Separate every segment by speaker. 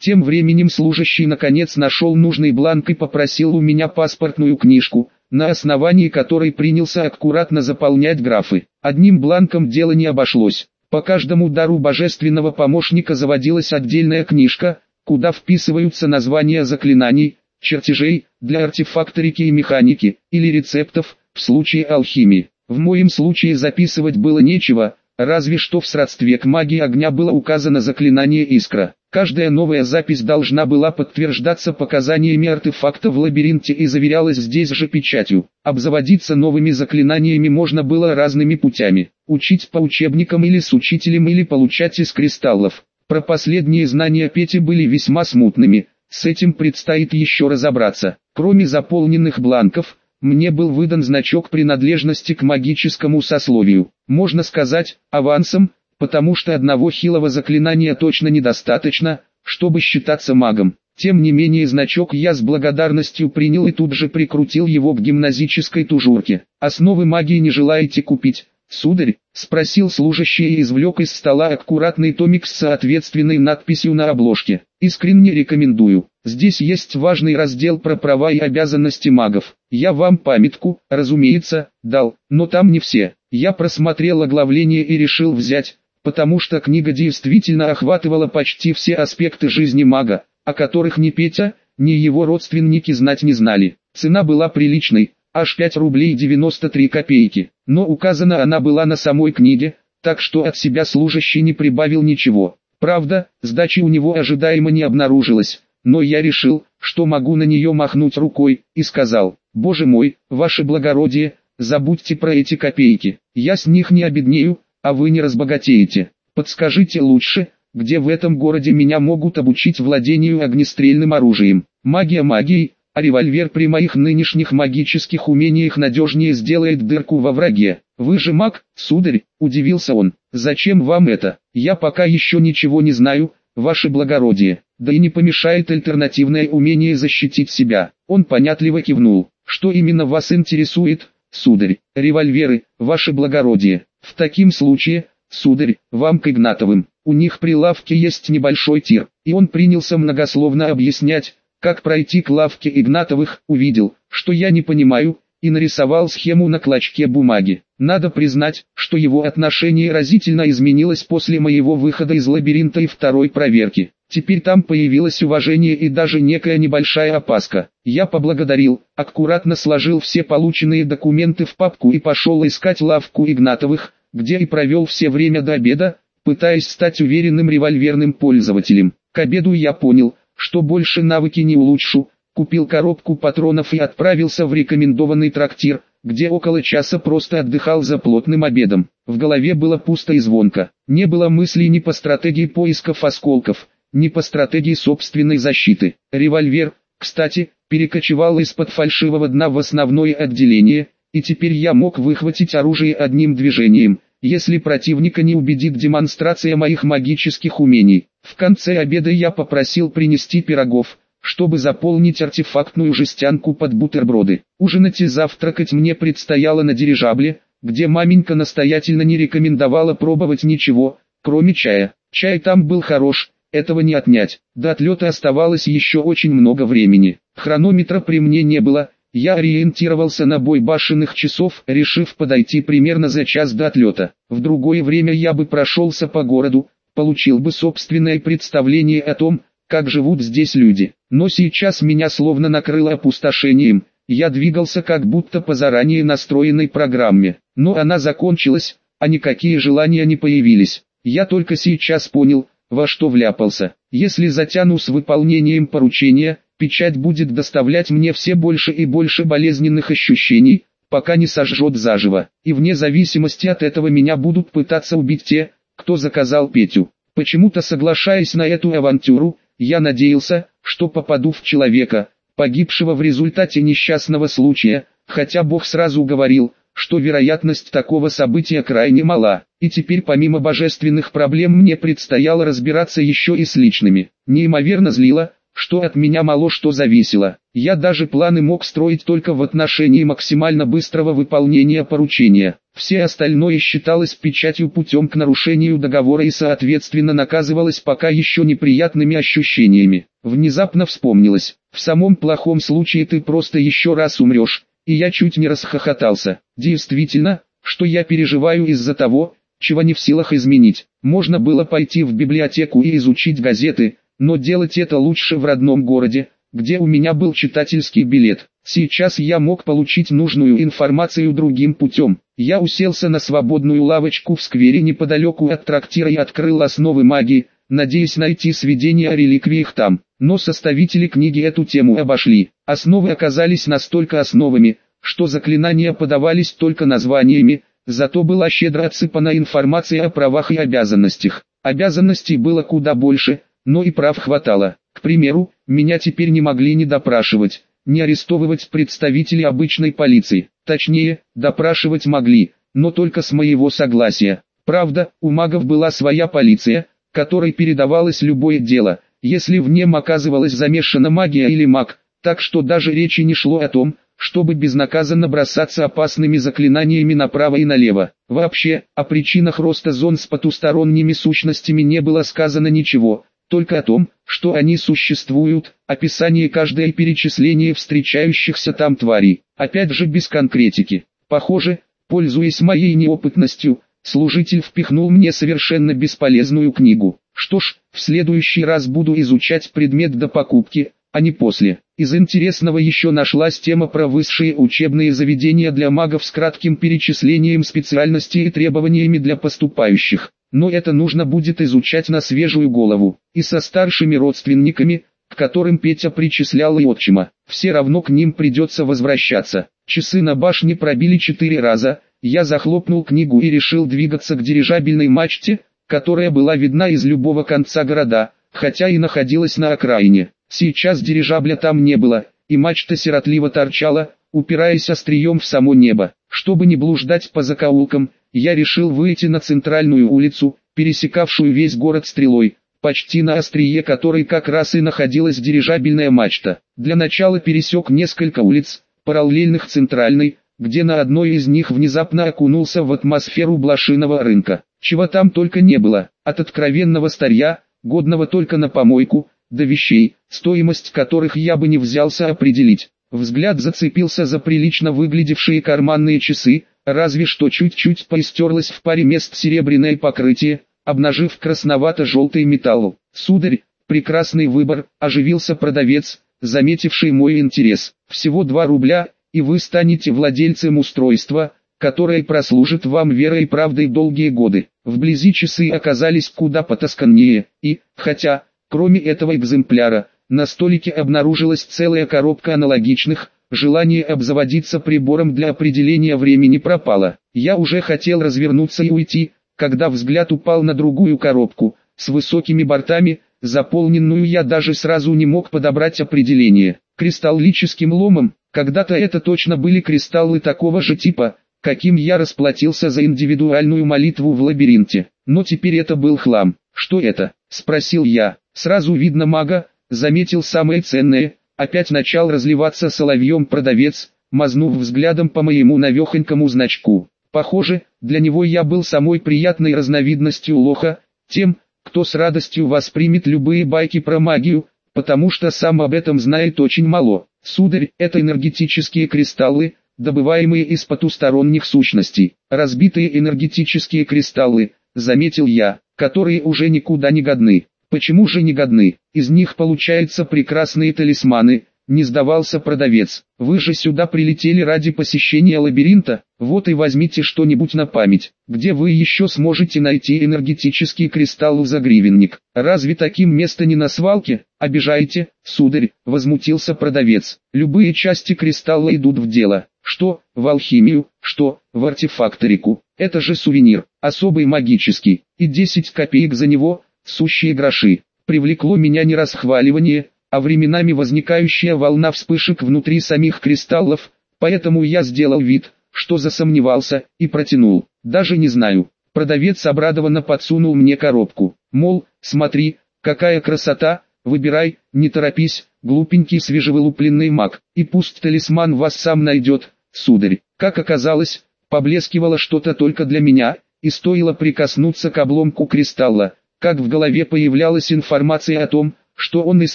Speaker 1: Тем временем служащий наконец нашел нужный бланк и попросил у меня паспортную книжку, на основании которой принялся аккуратно заполнять графы. Одним бланком дело не обошлось. По каждому дару божественного помощника заводилась отдельная книжка, куда вписываются названия заклинаний, чертежей, для артефакторики и механики, или рецептов, в случае алхимии. В моем случае записывать было нечего, разве что в сродстве к магии огня было указано заклинание искра. Каждая новая запись должна была подтверждаться показаниями артефакта в лабиринте и заверялась здесь же печатью. Обзаводиться новыми заклинаниями можно было разными путями. Учить по учебникам или с учителем или получать из кристаллов. Про последние знания Пети были весьма смутными, с этим предстоит еще разобраться. Кроме заполненных бланков, мне был выдан значок принадлежности к магическому сословию. Можно сказать, авансом, потому что одного хилого заклинания точно недостаточно, чтобы считаться магом. Тем не менее значок я с благодарностью принял и тут же прикрутил его к гимназической тужурке. «Основы магии не желаете купить?» «Сударь?» – спросил служащий и извлек из стола аккуратный томик с соответственной надписью на обложке. «Искренне рекомендую. Здесь есть важный раздел про права и обязанности магов. Я вам памятку, разумеется, дал, но там не все. Я просмотрел оглавление и решил взять, потому что книга действительно охватывала почти все аспекты жизни мага, о которых ни Петя, ни его родственники знать не знали. Цена была приличной, аж 5 рублей 93 копейки, но указана она была на самой книге, так что от себя служащий не прибавил ничего. Правда, сдачи у него ожидаемо не обнаружилось, но я решил, что могу на нее махнуть рукой, и сказал, «Боже мой, ваше благородие, забудьте про эти копейки, я с них не обеднею, а вы не разбогатеете. Подскажите лучше, где в этом городе меня могут обучить владению огнестрельным оружием. Магия магией, а револьвер при моих нынешних магических умениях надежнее сделает дырку во враге. Вы же маг, сударь, удивился он. Зачем вам это? Я пока еще ничего не знаю, ваше благородие. Да и не помешает альтернативное умение защитить себя. Он понятливо кивнул. Что именно вас интересует, сударь? Револьверы, ваше благородие. В таким случае, сударь, вам к Игнатовым, у них при лавке есть небольшой тир, и он принялся многословно объяснять, как пройти к лавке Игнатовых, увидел, что я не понимаю, и нарисовал схему на клочке бумаги. Надо признать, что его отношение разительно изменилось после моего выхода из лабиринта и второй проверки. Теперь там появилось уважение и даже некая небольшая опаска. Я поблагодарил, аккуратно сложил все полученные документы в папку и пошел искать лавку Игнатовых, где и провел все время до обеда, пытаясь стать уверенным револьверным пользователем. К обеду я понял, что больше навыки не улучшу, купил коробку патронов и отправился в рекомендованный трактир, где около часа просто отдыхал за плотным обедом. В голове было пусто и звонко. Не было мыслей ни по стратегии поисков осколков, ни по стратегии собственной защиты. Револьвер, кстати, перекочевал из-под фальшивого дна в основное отделение, и теперь я мог выхватить оружие одним движением, если противника не убедит демонстрация моих магических умений. В конце обеда я попросил принести пирогов, чтобы заполнить артефактную жестянку под бутерброды. Ужинать и завтракать мне предстояло на дирижабле, где маменька настоятельно не рекомендовала пробовать ничего, кроме чая. Чай там был хорош, этого не отнять. До отлета оставалось еще очень много времени. Хронометра при мне не было, я ориентировался на бой башенных часов, решив подойти примерно за час до отлета. В другое время я бы прошелся по городу, получил бы собственное представление о том, как живут здесь люди. Но сейчас меня словно накрыло опустошением, я двигался как будто по заранее настроенной программе. Но она закончилась, а никакие желания не появились. Я только сейчас понял, во что вляпался. Если затяну с выполнением поручения, печать будет доставлять мне все больше и больше болезненных ощущений, пока не сожжет заживо. И вне зависимости от этого меня будут пытаться убить те, кто заказал Петю. Почему-то соглашаясь на эту авантюру, я надеялся, что попаду в человека, погибшего в результате несчастного случая, хотя Бог сразу говорил, что вероятность такого события крайне мала, и теперь помимо божественных проблем мне предстояло разбираться еще и с личными. Неимоверно злило, что от меня мало что зависело. Я даже планы мог строить только в отношении максимально быстрого выполнения поручения. Все остальное считалось печатью путем к нарушению договора и соответственно наказывалось пока еще неприятными ощущениями. Внезапно вспомнилось, в самом плохом случае ты просто еще раз умрешь, и я чуть не расхохотался. Действительно, что я переживаю из-за того, чего не в силах изменить. Можно было пойти в библиотеку и изучить газеты, но делать это лучше в родном городе, где у меня был читательский билет. Сейчас я мог получить нужную информацию другим путем. Я уселся на свободную лавочку в сквере неподалеку от трактира и открыл основы магии, надеясь найти сведения о реликвиях там. Но составители книги эту тему обошли. Основы оказались настолько основами, что заклинания подавались только названиями, зато была щедро отсыпана информация о правах и обязанностях. Обязанностей было куда больше, но и прав хватало. К примеру, меня теперь не могли не допрашивать, не арестовывать представителей обычной полиции. Точнее, допрашивать могли, но только с моего согласия. Правда, у магов была своя полиция, которой передавалось любое дело, если в нем оказывалась замешана магия или маг, так что даже речи не шло о том, чтобы безнаказанно бросаться опасными заклинаниями направо и налево. Вообще, о причинах роста зон с потусторонними сущностями не было сказано ничего, только о том, что они существуют, описание каждое перечисление встречающихся там тварей, опять же без конкретики. Похоже, пользуясь моей неопытностью, служитель впихнул мне совершенно бесполезную книгу. Что ж, в следующий раз буду изучать предмет до покупки, а не после. Из интересного еще нашлась тема про высшие учебные заведения для магов с кратким перечислением специальностей и требованиями для поступающих но это нужно будет изучать на свежую голову, и со старшими родственниками, к которым Петя причислял и отчима. Все равно к ним придется возвращаться. Часы на башне пробили четыре раза, я захлопнул книгу и решил двигаться к дирижабельной мачте, которая была видна из любого конца города, хотя и находилась на окраине. Сейчас дирижабля там не было, и мачта сиротливо торчала, упираясь острием в само небо. Чтобы не блуждать по закоулкам, я решил выйти на центральную улицу, пересекавшую весь город стрелой, почти на острие которой как раз и находилась дирижабельная мачта. Для начала пересек несколько улиц, параллельных центральной, где на одной из них внезапно окунулся в атмосферу блошиного рынка. Чего там только не было, от откровенного старья, годного только на помойку, до вещей, стоимость которых я бы не взялся определить. Взгляд зацепился за прилично выглядевшие карманные часы, разве что чуть-чуть поистерлось в паре мест серебряное покрытие, обнажив красновато-желтый металл. «Сударь, прекрасный выбор», – оживился продавец, заметивший мой интерес. «Всего 2 рубля, и вы станете владельцем устройства, которое прослужит вам верой и правдой долгие годы». Вблизи часы оказались куда потасканнее, и, хотя, кроме этого экземпляра, на столике обнаружилась целая коробка аналогичных, желание обзаводиться прибором для определения времени пропало. Я уже хотел развернуться и уйти, когда взгляд упал на другую коробку, с высокими бортами, заполненную я даже сразу не мог подобрать определение. Кристаллическим ломом, когда-то это точно были кристаллы такого же типа, каким я расплатился за индивидуальную молитву в лабиринте. Но теперь это был хлам. «Что это?» – спросил я. Сразу видно мага, заметил самое ценное, опять начал разливаться соловьем продавец, мазнув взглядом по моему навехонькому значку. Похоже, для него я был самой приятной разновидностью лоха, тем, кто с радостью воспримет любые байки про магию, потому что сам об этом знает очень мало. Сударь, это энергетические кристаллы, добываемые из потусторонних сущностей. Разбитые энергетические кристаллы, заметил я, которые уже никуда не годны. Почему же не годны? Из них получаются прекрасные талисманы, не сдавался продавец. Вы же сюда прилетели ради посещения лабиринта, вот и возьмите что-нибудь на память. Где вы еще сможете найти энергетический кристалл за гривенник? Разве таким место не на свалке? Обижаете, сударь, возмутился продавец. Любые части кристалла идут в дело. Что, в алхимию, что, в артефакторику. Это же сувенир, особый магический, и 10 копеек за него – сущие гроши. Привлекло меня не расхваливание, а временами возникающая волна вспышек внутри самих кристаллов, поэтому я сделал вид, что засомневался, и протянул. Даже не знаю. Продавец обрадованно подсунул мне коробку. Мол, смотри, какая красота, Выбирай, не торопись, глупенький свежевылупленный маг, и пусть талисман вас сам найдет, сударь. Как оказалось, поблескивало что-то только для меня, и стоило прикоснуться к обломку кристалла, как в голове появлялась информация о том, что он из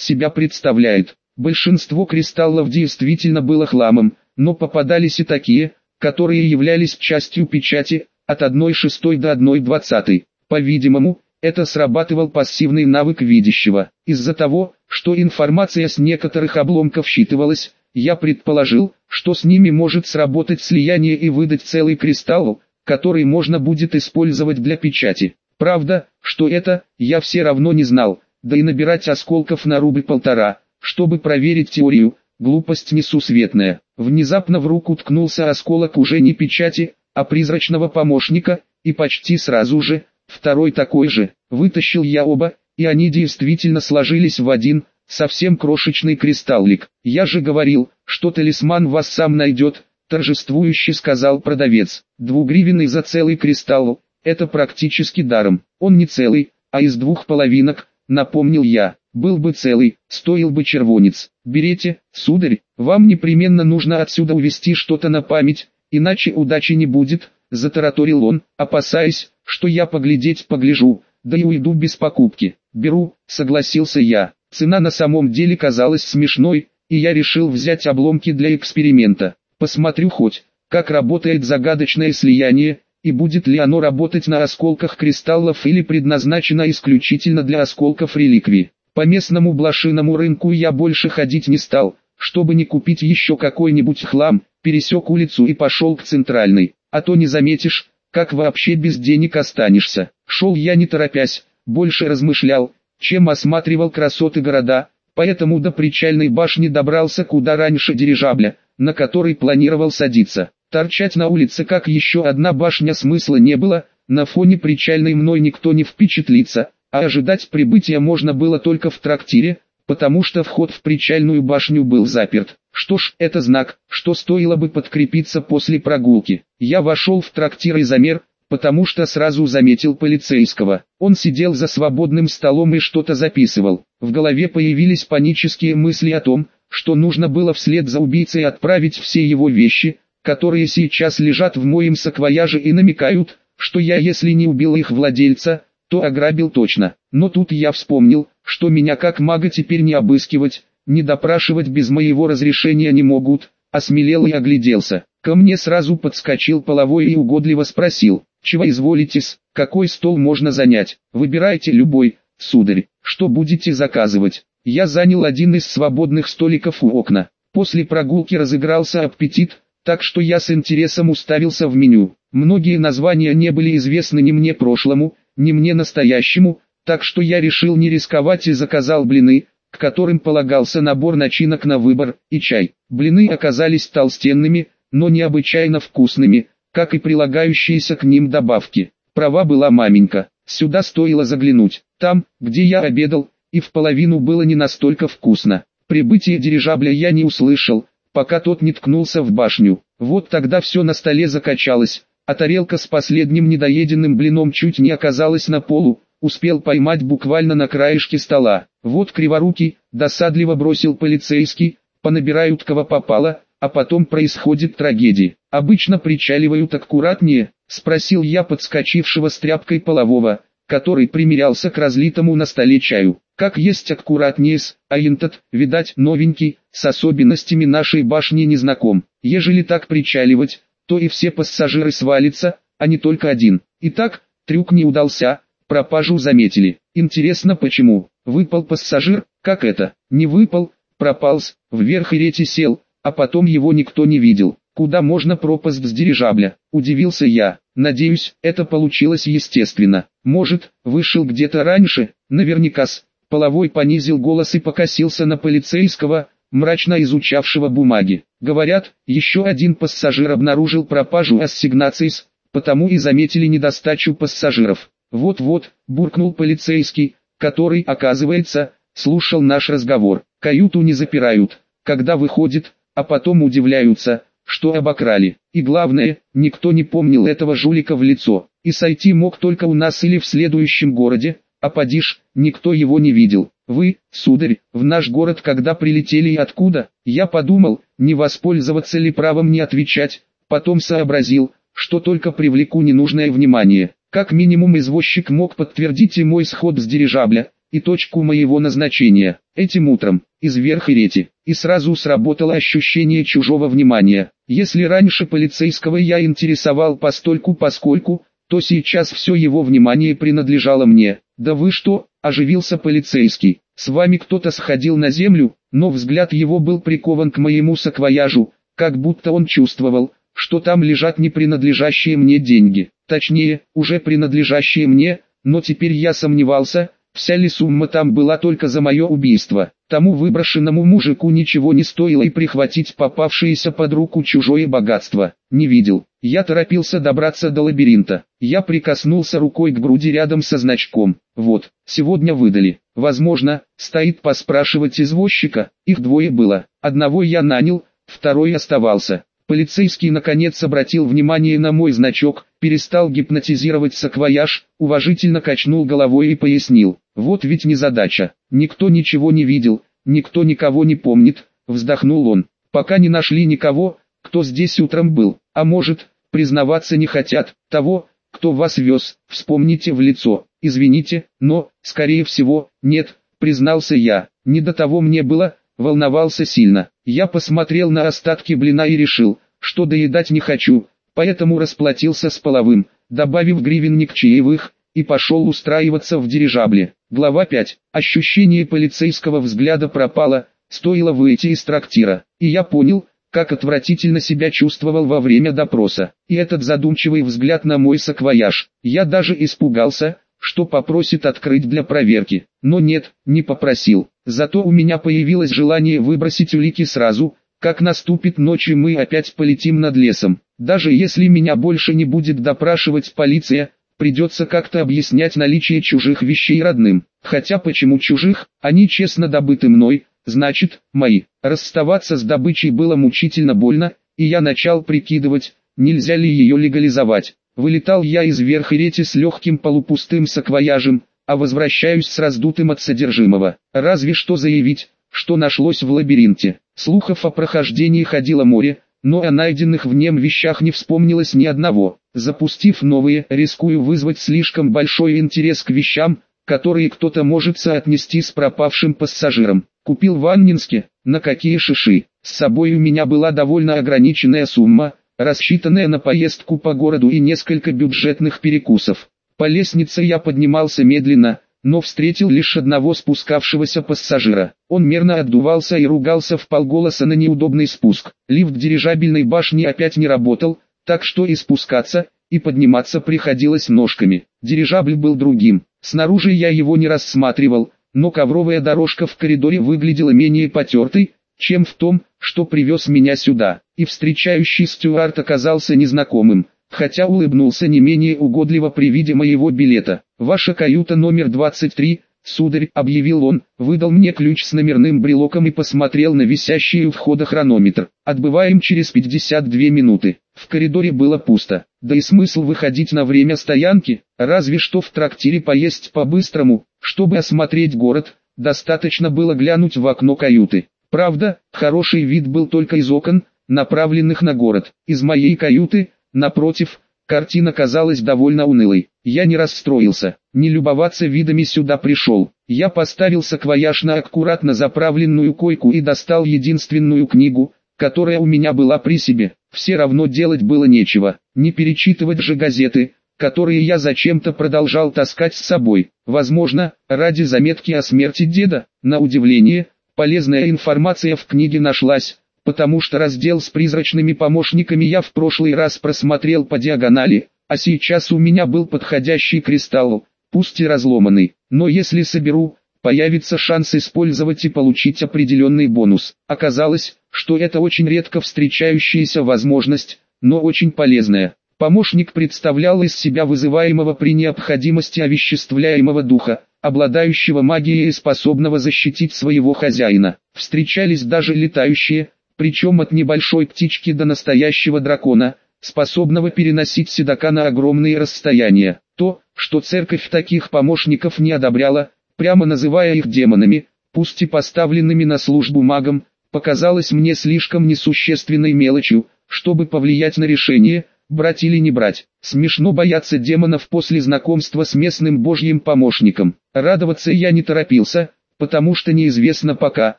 Speaker 1: себя представляет. Большинство кристаллов действительно было хламом, но попадались и такие, которые являлись частью печати, от 1.6 до 1.20. По-видимому, это срабатывал пассивный навык видящего. Из-за того, что информация с некоторых обломков считывалась, я предположил, что с ними может сработать слияние и выдать целый кристалл, который можно будет использовать для печати. Правда, что это, я все равно не знал, да и набирать осколков на рубль-полтора, чтобы проверить теорию, глупость несусветная. Внезапно в руку ткнулся осколок уже не печати, а призрачного помощника, и почти сразу же, второй такой же, вытащил я оба, и они действительно сложились в один, совсем крошечный кристаллик. Я же говорил, что талисман вас сам найдет, торжествующе сказал продавец. Двугривенный за целый кристалл, это практически даром. Он не целый, а из двух половинок, напомнил я. Был бы целый, стоил бы червонец. Берите, сударь, вам непременно нужно отсюда увести что-то на память, иначе удачи не будет, затараторил он, опасаясь, что я поглядеть погляжу, да и уйду без покупки. Беру, согласился я. Цена на самом деле казалась смешной, и я решил взять обломки для эксперимента. Посмотрю хоть, как работает загадочное слияние, и будет ли оно работать на осколках кристаллов или предназначено исключительно для осколков реликвий. По местному блошиному рынку я больше ходить не стал, чтобы не купить еще какой-нибудь хлам, пересек улицу и пошел к центральной, а то не заметишь, как вообще без денег останешься. Шел я не торопясь, больше размышлял, чем осматривал красоты города, поэтому до причальной башни добрался куда раньше дирижабля, на который планировал садиться. Торчать на улице как еще одна башня смысла не было, на фоне причальной мной никто не впечатлится, а ожидать прибытия можно было только в трактире, потому что вход в причальную башню был заперт. Что ж, это знак, что стоило бы подкрепиться после прогулки. Я вошел в трактир и замер, потому что сразу заметил полицейского. Он сидел за свободным столом и что-то записывал. В голове появились панические мысли о том, что нужно было вслед за убийцей отправить все его вещи, которые сейчас лежат в моем саквояже и намекают, что я если не убил их владельца, то ограбил точно. Но тут я вспомнил, что меня как мага теперь не обыскивать, не допрашивать без моего разрешения не могут, осмелел и огляделся. Ко мне сразу подскочил половой и угодливо спросил, чего изволитесь, какой стол можно занять, выбирайте любой, сударь, что будете заказывать. Я занял один из свободных столиков у окна. После прогулки разыгрался аппетит, так что я с интересом уставился в меню. Многие названия не были известны ни мне прошлому, ни мне настоящему, так что я решил не рисковать и заказал блины, к которым полагался набор начинок на выбор, и чай. Блины оказались толстенными, но необычайно вкусными, как и прилагающиеся к ним добавки. Права была маменька, сюда стоило заглянуть. Там, где я обедал, и в половину было не настолько вкусно. Прибытие дирижабля я не услышал, пока тот не ткнулся в башню. Вот тогда все на столе закачалось, а тарелка с последним недоеденным блином чуть не оказалась на полу, успел поймать буквально на краешке стола. Вот криворукий, досадливо бросил полицейский, понабирают кого попало, а потом происходит трагедия. Обычно причаливают аккуратнее, спросил я подскочившего с тряпкой полового, который примерялся к разлитому на столе чаю. Как есть аккуратнее с, а интот, видать, новенький, с особенностями нашей башни не знаком. Ежели так причаливать, то и все пассажиры свалятся, а не только один. Итак, трюк не удался, пропажу заметили. Интересно почему? Выпал пассажир, как это? Не выпал, пропалс, вверх и рети сел, а потом его никто не видел. Куда можно пропасть с дирижабля? Удивился я. Надеюсь, это получилось естественно. Может, вышел где-то раньше, наверняка-с. Половой понизил голос и покосился на полицейского, мрачно изучавшего бумаги. Говорят, еще один пассажир обнаружил пропажу ассигнаций, потому и заметили недостачу пассажиров. Вот-вот, буркнул полицейский, который, оказывается, слушал наш разговор. Каюту не запирают, когда выходит, а потом удивляются, что обокрали. И главное, никто не помнил этого жулика в лицо. И сойти мог только у нас или в следующем городе, А подишь, никто его не видел. Вы, сударь, в наш город когда прилетели и откуда? Я подумал, не воспользоваться ли правом не отвечать. Потом сообразил, что только привлеку ненужное внимание. Как минимум извозчик мог подтвердить и мой сход с дирижабля, и точку моего назначения. Этим утром, из Верхерети, и сразу сработало ощущение чужого внимания. Если раньше полицейского я интересовал постольку поскольку, то сейчас все его внимание принадлежало мне. «Да вы что?» – оживился полицейский. «С вами кто-то сходил на землю?» Но взгляд его был прикован к моему саквояжу, как будто он чувствовал, что там лежат не принадлежащие мне деньги. Точнее, уже принадлежащие мне, но теперь я сомневался, вся ли сумма там была только за мое убийство. Тому выброшенному мужику ничего не стоило и прихватить попавшееся под руку чужое богатство. Не видел. Я торопился добраться до лабиринта. Я прикоснулся рукой к груди рядом со значком. Вот, сегодня выдали. Возможно, стоит поспрашивать извозчика. Их двое было. Одного я нанял, второй оставался. Полицейский наконец обратил внимание на мой значок, перестал гипнотизировать саквояж, уважительно качнул головой и пояснил. Вот ведь не задача. Никто ничего не видел, никто никого не помнит, вздохнул он. Пока не нашли никого, кто здесь утром был. А может, признаваться не хотят, того, кто вас вез, вспомните в лицо. Извините, но, скорее всего, нет, признался я. Не до того мне было, волновался сильно. Я посмотрел на остатки блина и решил, что доедать не хочу, поэтому расплатился с половым, добавив гривенник чаевых, и пошел устраиваться в дирижабле. Глава 5. Ощущение полицейского взгляда пропало, стоило выйти из трактира, и я понял, как отвратительно себя чувствовал во время допроса. И этот задумчивый взгляд на мой саквояж. Я даже испугался, что попросит открыть для проверки. Но нет, не попросил. Зато у меня появилось желание выбросить улики сразу, как наступит ночь и мы опять полетим над лесом. Даже если меня больше не будет допрашивать полиция, придется как-то объяснять наличие чужих вещей родным. Хотя почему чужих, они честно добыты мной, значит, мои. Расставаться с добычей было мучительно больно, и я начал прикидывать, нельзя ли ее легализовать. Вылетал я из Верхерети с легким полупустым саквояжем, а возвращаюсь с раздутым от содержимого. Разве что заявить, что нашлось в лабиринте. Слухов о прохождении ходило море, но о найденных в нем вещах не вспомнилось ни одного. Запустив новые, рискую вызвать слишком большой интерес к вещам, которые кто-то может соотнести с пропавшим пассажиром. Купил в Аннинске, на какие шиши. С собой у меня была довольно ограниченная сумма, рассчитанная на поездку по городу и несколько бюджетных перекусов. По лестнице я поднимался медленно, но встретил лишь одного спускавшегося пассажира. Он мерно отдувался и ругался в полголоса на неудобный спуск. Лифт дирижабельной башни опять не работал, так что и спускаться, и подниматься приходилось ножками. Дирижабль был другим. Снаружи я его не рассматривал, но ковровая дорожка в коридоре выглядела менее потертой, чем в том, что привез меня сюда. И встречающий стюард оказался незнакомым хотя улыбнулся не менее угодливо при виде моего билета. «Ваша каюта номер 23, сударь», — объявил он, выдал мне ключ с номерным брелоком и посмотрел на висящий у входа хронометр. «Отбываем через 52 минуты». В коридоре было пусто, да и смысл выходить на время стоянки, разве что в трактире поесть по-быстрому, чтобы осмотреть город, достаточно было глянуть в окно каюты. Правда, хороший вид был только из окон, направленных на город. Из моей каюты, Напротив, картина казалась довольно унылой. Я не расстроился, не любоваться видами сюда пришел. Я поставил саквояж на аккуратно заправленную койку и достал единственную книгу, которая у меня была при себе. Все равно делать было нечего, не перечитывать же газеты, которые я зачем-то продолжал таскать с собой. Возможно, ради заметки о смерти деда, на удивление, полезная информация в книге нашлась, потому что раздел с призрачными помощниками я в прошлый раз просмотрел по диагонали, а сейчас у меня был подходящий кристалл, пусть и разломанный, но если соберу, появится шанс использовать и получить определенный бонус. Оказалось, что это очень редко встречающаяся возможность, но очень полезная. Помощник представлял из себя вызываемого при необходимости овеществляемого духа, обладающего магией и способного защитить своего хозяина. Встречались даже летающие, причем от небольшой птички до настоящего дракона, способного переносить седока на огромные расстояния. То, что церковь таких помощников не одобряла, прямо называя их демонами, пусть и поставленными на службу магам, показалось мне слишком несущественной мелочью, чтобы повлиять на решение, брать или не брать. Смешно бояться демонов после знакомства с местным божьим помощником. Радоваться я не торопился, потому что неизвестно пока,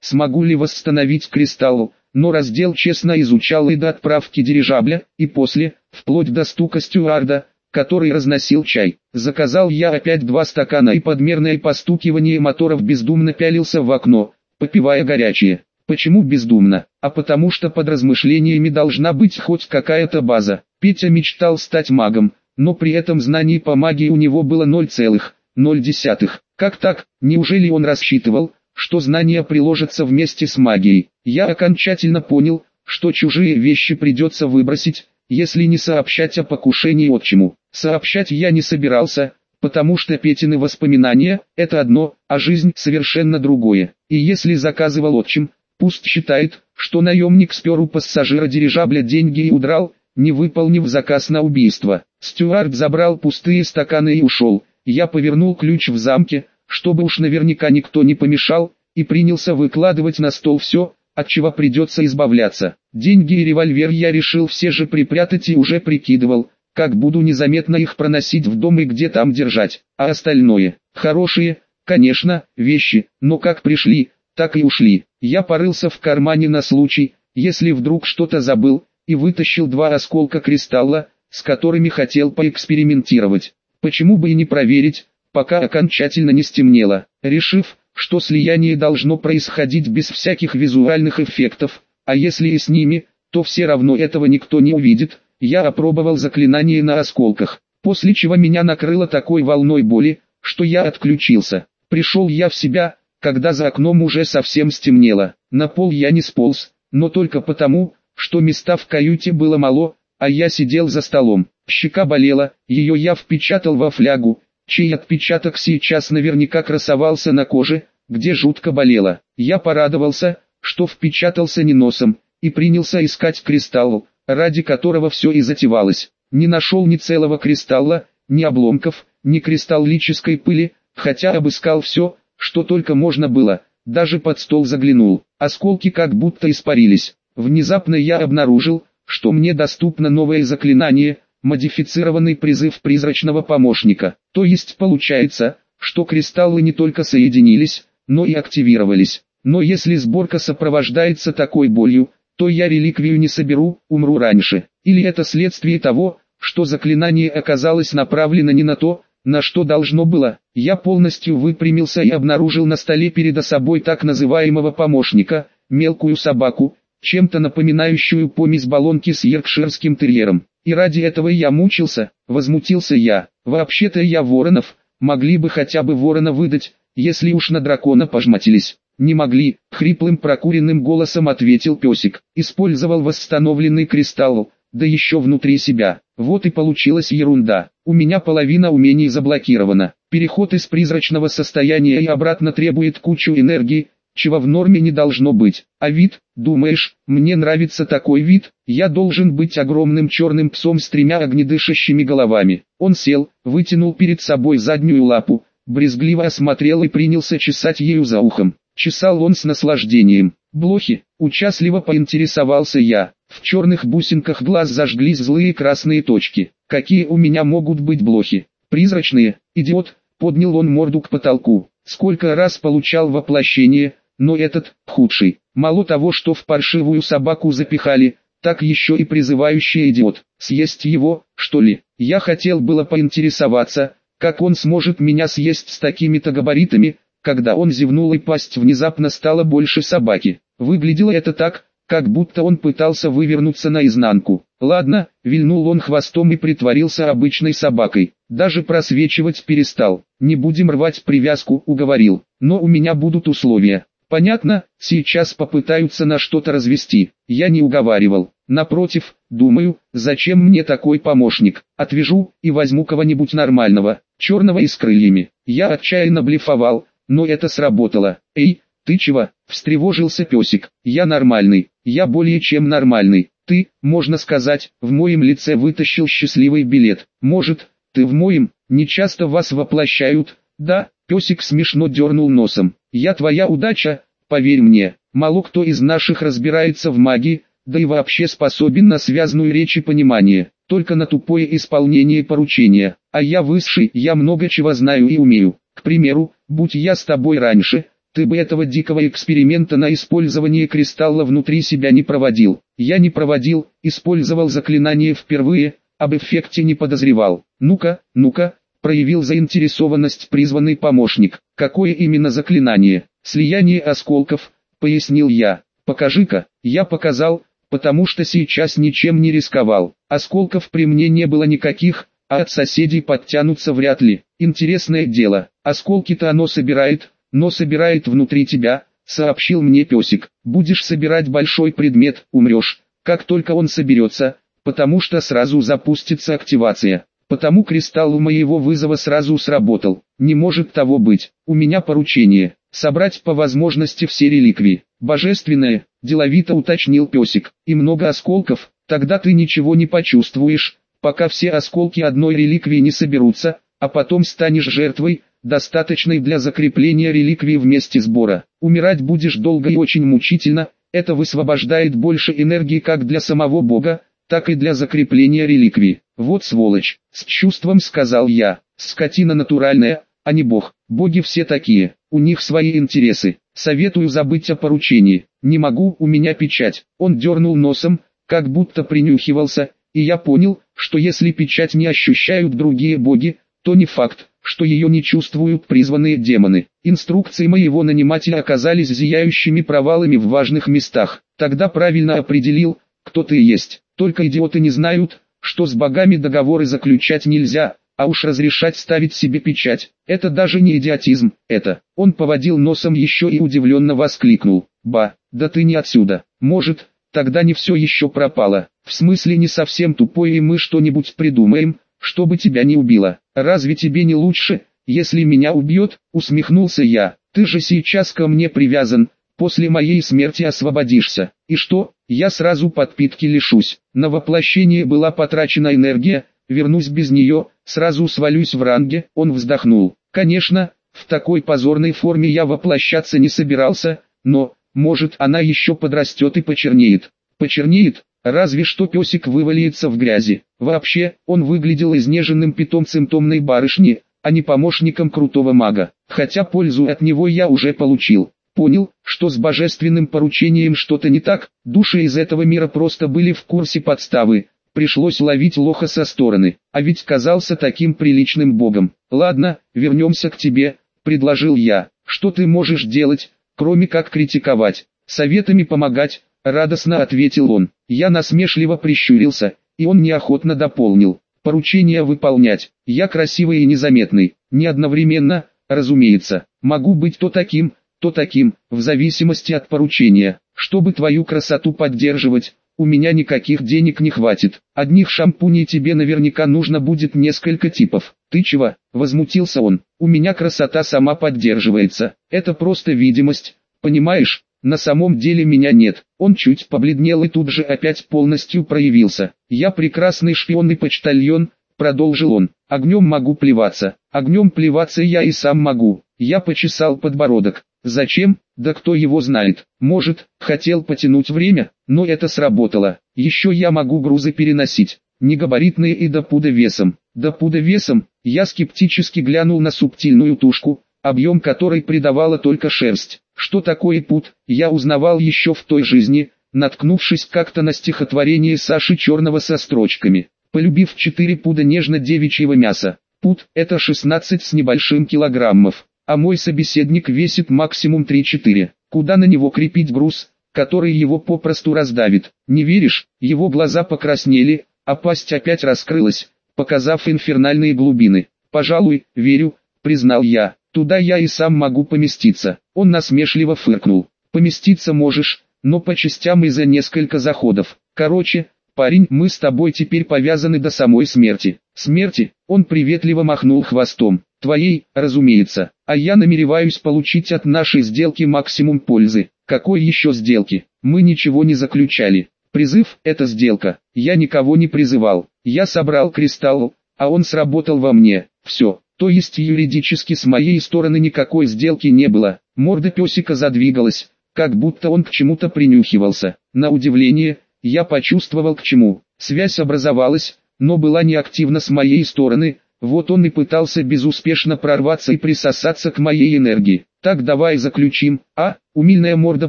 Speaker 1: смогу ли восстановить кристалл, но раздел честно изучал и до отправки дирижабля, и после, вплоть до стука стюарда, который разносил чай. Заказал я опять два стакана и подмерное постукивание моторов бездумно пялился в окно, попивая горячее. Почему бездумно? А потому что под размышлениями должна быть хоть какая-то база. Петя мечтал стать магом, но при этом знаний по магии у него было 0,0. Как так? Неужели он рассчитывал, что знания приложатся вместе с магией? Я окончательно понял, что чужие вещи придется выбросить, если не сообщать о покушении отчиму. Сообщать я не собирался, потому что Петины воспоминания – это одно, а жизнь – совершенно другое. И если заказывал отчим, пусть считает, что наемник спер у пассажира дирижабля деньги и удрал, не выполнив заказ на убийство. Стюард забрал пустые стаканы и ушел. Я повернул ключ в замке, чтобы уж наверняка никто не помешал, и принялся выкладывать на стол все, от чего придется избавляться. Деньги и револьвер я решил все же припрятать и уже прикидывал, как буду незаметно их проносить в дом и где там держать, а остальное, хорошие, конечно, вещи, но как пришли, так и ушли. Я порылся в кармане на случай, если вдруг что-то забыл, и вытащил два осколка кристалла, с которыми хотел поэкспериментировать. Почему бы и не проверить, пока окончательно не стемнело, решив, что слияние должно происходить без всяких визуальных эффектов, а если и с ними, то все равно этого никто не увидит. Я опробовал заклинание на осколках, после чего меня накрыло такой волной боли, что я отключился. Пришел я в себя, когда за окном уже совсем стемнело. На пол я не сполз, но только потому, что места в каюте было мало, а я сидел за столом. Щека болела, ее я впечатал во флягу, чей отпечаток сейчас наверняка красовался на коже, где жутко болело. Я порадовался, что впечатался не носом, и принялся искать кристалл, ради которого все и затевалось. Не нашел ни целого кристалла, ни обломков, ни кристаллической пыли, хотя обыскал все, что только можно было, даже под стол заглянул. Осколки как будто испарились. Внезапно я обнаружил, что мне доступно новое заклинание – модифицированный призыв призрачного помощника. То есть получается, что кристаллы не только соединились, но и активировались. Но если сборка сопровождается такой болью, то я реликвию не соберу, умру раньше. Или это следствие того, что заклинание оказалось направлено не на то, на что должно было. Я полностью выпрямился и обнаружил на столе передо собой так называемого помощника, мелкую собаку, чем-то напоминающую помесь баллонки с еркширским терьером. И ради этого я мучился, возмутился я. Вообще-то я воронов, могли бы хотя бы ворона выдать, если уж на дракона пожматились. Не могли, хриплым прокуренным голосом ответил песик. Использовал восстановленный кристалл, да еще внутри себя. Вот и получилась ерунда. У меня половина умений заблокирована. Переход из призрачного состояния и обратно требует кучу энергии, чего в норме не должно быть. А вид, думаешь, мне нравится такой вид, я должен быть огромным черным псом с тремя огнедышащими головами. Он сел, вытянул перед собой заднюю лапу, брезгливо осмотрел и принялся чесать ею за ухом. Чесал он с наслаждением. Блохи, участливо поинтересовался я. В черных бусинках глаз зажглись злые красные точки. Какие у меня могут быть блохи? Призрачные, идиот, поднял он морду к потолку. Сколько раз получал воплощение, но этот, худший, мало того, что в паршивую собаку запихали, так еще и призывающий идиот. Съесть его, что ли? Я хотел было поинтересоваться, как он сможет меня съесть с такими-то габаритами, когда он зевнул и пасть внезапно стала больше собаки. Выглядело это так, как будто он пытался вывернуться наизнанку. Ладно, вильнул он хвостом и притворился обычной собакой. Даже просвечивать перестал. Не будем рвать привязку, уговорил. Но у меня будут условия. Понятно, сейчас попытаются на что-то развести. Я не уговаривал. Напротив, думаю, зачем мне такой помощник? Отвяжу и возьму кого-нибудь нормального, черного и с крыльями. Я отчаянно блефовал, но это сработало. Эй, ты чего? Встревожился песик. Я нормальный, я более чем нормальный. Ты, можно сказать, в моем лице вытащил счастливый билет. Может, Ты в моем, не часто вас воплощают, да, песик смешно дернул носом. Я твоя удача, поверь мне, мало кто из наших разбирается в магии, да и вообще способен на связную речь и понимание, только на тупое исполнение поручения. А я высший, я много чего знаю и умею. К примеру, будь я с тобой раньше, ты бы этого дикого эксперимента на использование кристалла внутри себя не проводил. Я не проводил, использовал заклинание впервые, об эффекте не подозревал. Ну-ка, ну-ка, проявил заинтересованность призванный помощник. Какое именно заклинание? Слияние осколков, пояснил я. Покажи-ка, я показал, потому что сейчас ничем не рисковал. Осколков при мне не было никаких, а от соседей подтянуться вряд ли. Интересное дело, осколки-то оно собирает, но собирает внутри тебя, сообщил мне песик. Будешь собирать большой предмет, умрешь, как только он соберется, потому что сразу запустится активация. Потому кристалл у моего вызова сразу сработал. Не может того быть. У меня поручение. Собрать по возможности все реликвии. Божественное, деловито уточнил песик. И много осколков, тогда ты ничего не почувствуешь, пока все осколки одной реликвии не соберутся, а потом станешь жертвой, достаточной для закрепления реликвии в месте сбора. Умирать будешь долго и очень мучительно, это высвобождает больше энергии как для самого бога, так и для закрепления реликвии. Вот сволочь, с чувством сказал я, скотина натуральная, а не бог, боги все такие, у них свои интересы, советую забыть о поручении, не могу, у меня печать, он дернул носом, как будто принюхивался, и я понял, что если печать не ощущают другие боги, то не факт, что ее не чувствуют призванные демоны. Инструкции моего нанимателя оказались зияющими провалами в важных местах. Тогда правильно определил, кто ты есть. Только идиоты не знают, что с богами договоры заключать нельзя, а уж разрешать ставить себе печать, это даже не идиотизм, это. Он поводил носом еще и удивленно воскликнул. Ба, да ты не отсюда. Может, тогда не все еще пропало. В смысле не совсем тупой и мы что-нибудь придумаем, чтобы тебя не убило. Разве тебе не лучше, если меня убьет? Усмехнулся я. Ты же сейчас ко мне привязан, после моей смерти освободишься. И что, я сразу подпитки лишусь. На воплощение была потрачена энергия, вернусь без нее, сразу свалюсь в ранге. Он вздохнул. Конечно, в такой позорной форме я воплощаться не собирался, но, может она еще подрастет и почернеет. Почернеет, разве что песик вывалится в грязи. Вообще, он выглядел изнеженным питомцем томной барышни, а не помощником крутого мага. Хотя пользу от него я уже получил понял, что с божественным поручением что-то не так, души из этого мира просто были в курсе подставы, пришлось ловить лоха со стороны, а ведь казался таким приличным богом. Ладно, вернемся к тебе, предложил я, что ты можешь делать, кроме как критиковать, советами помогать, радостно ответил он. Я насмешливо прищурился, и он неохотно дополнил. Поручение выполнять, я красивый и незаметный, не одновременно, разумеется, могу быть то таким, то таким, в зависимости от поручения. Чтобы твою красоту поддерживать, у меня никаких денег не хватит. Одних шампуней тебе наверняка нужно будет несколько типов. Ты чего? Возмутился он. У меня красота сама поддерживается. Это просто видимость. Понимаешь? На самом деле меня нет. Он чуть побледнел и тут же опять полностью проявился. Я прекрасный шпион и почтальон, продолжил он. Огнем могу плеваться. Огнем плеваться я и сам могу. Я почесал подбородок. Зачем? Да кто его знает. Может, хотел потянуть время, но это сработало. Еще я могу грузы переносить. Негабаритные и до пуда весом. До пуда весом, я скептически глянул на субтильную тушку, объем которой придавала только шерсть. Что такое пуд, я узнавал еще в той жизни, наткнувшись как-то на стихотворение Саши Черного со строчками. Полюбив четыре пуда нежно-девичьего мяса. Пуд – это 16 с небольшим килограммов а мой собеседник весит максимум 3-4. Куда на него крепить груз, который его попросту раздавит? Не веришь? Его глаза покраснели, а пасть опять раскрылась, показав инфернальные глубины. «Пожалуй, верю», — признал я. «Туда я и сам могу поместиться». Он насмешливо фыркнул. «Поместиться можешь, но по частям и за несколько заходов. Короче, парень, мы с тобой теперь повязаны до самой смерти». «Смерти?» Он приветливо махнул хвостом. Твоей, разумеется, а я намереваюсь получить от нашей сделки максимум пользы. Какой еще сделки? Мы ничего не заключали. Призыв – это сделка. Я никого не призывал. Я собрал кристалл, а он сработал во мне. Все. То есть юридически с моей стороны никакой сделки не было. Морда песика задвигалась, как будто он к чему-то принюхивался. На удивление, я почувствовал к чему. Связь образовалась, но была неактивна с моей стороны, вот он и пытался безуспешно прорваться и присосаться к моей энергии. Так давай заключим, а? Умильная морда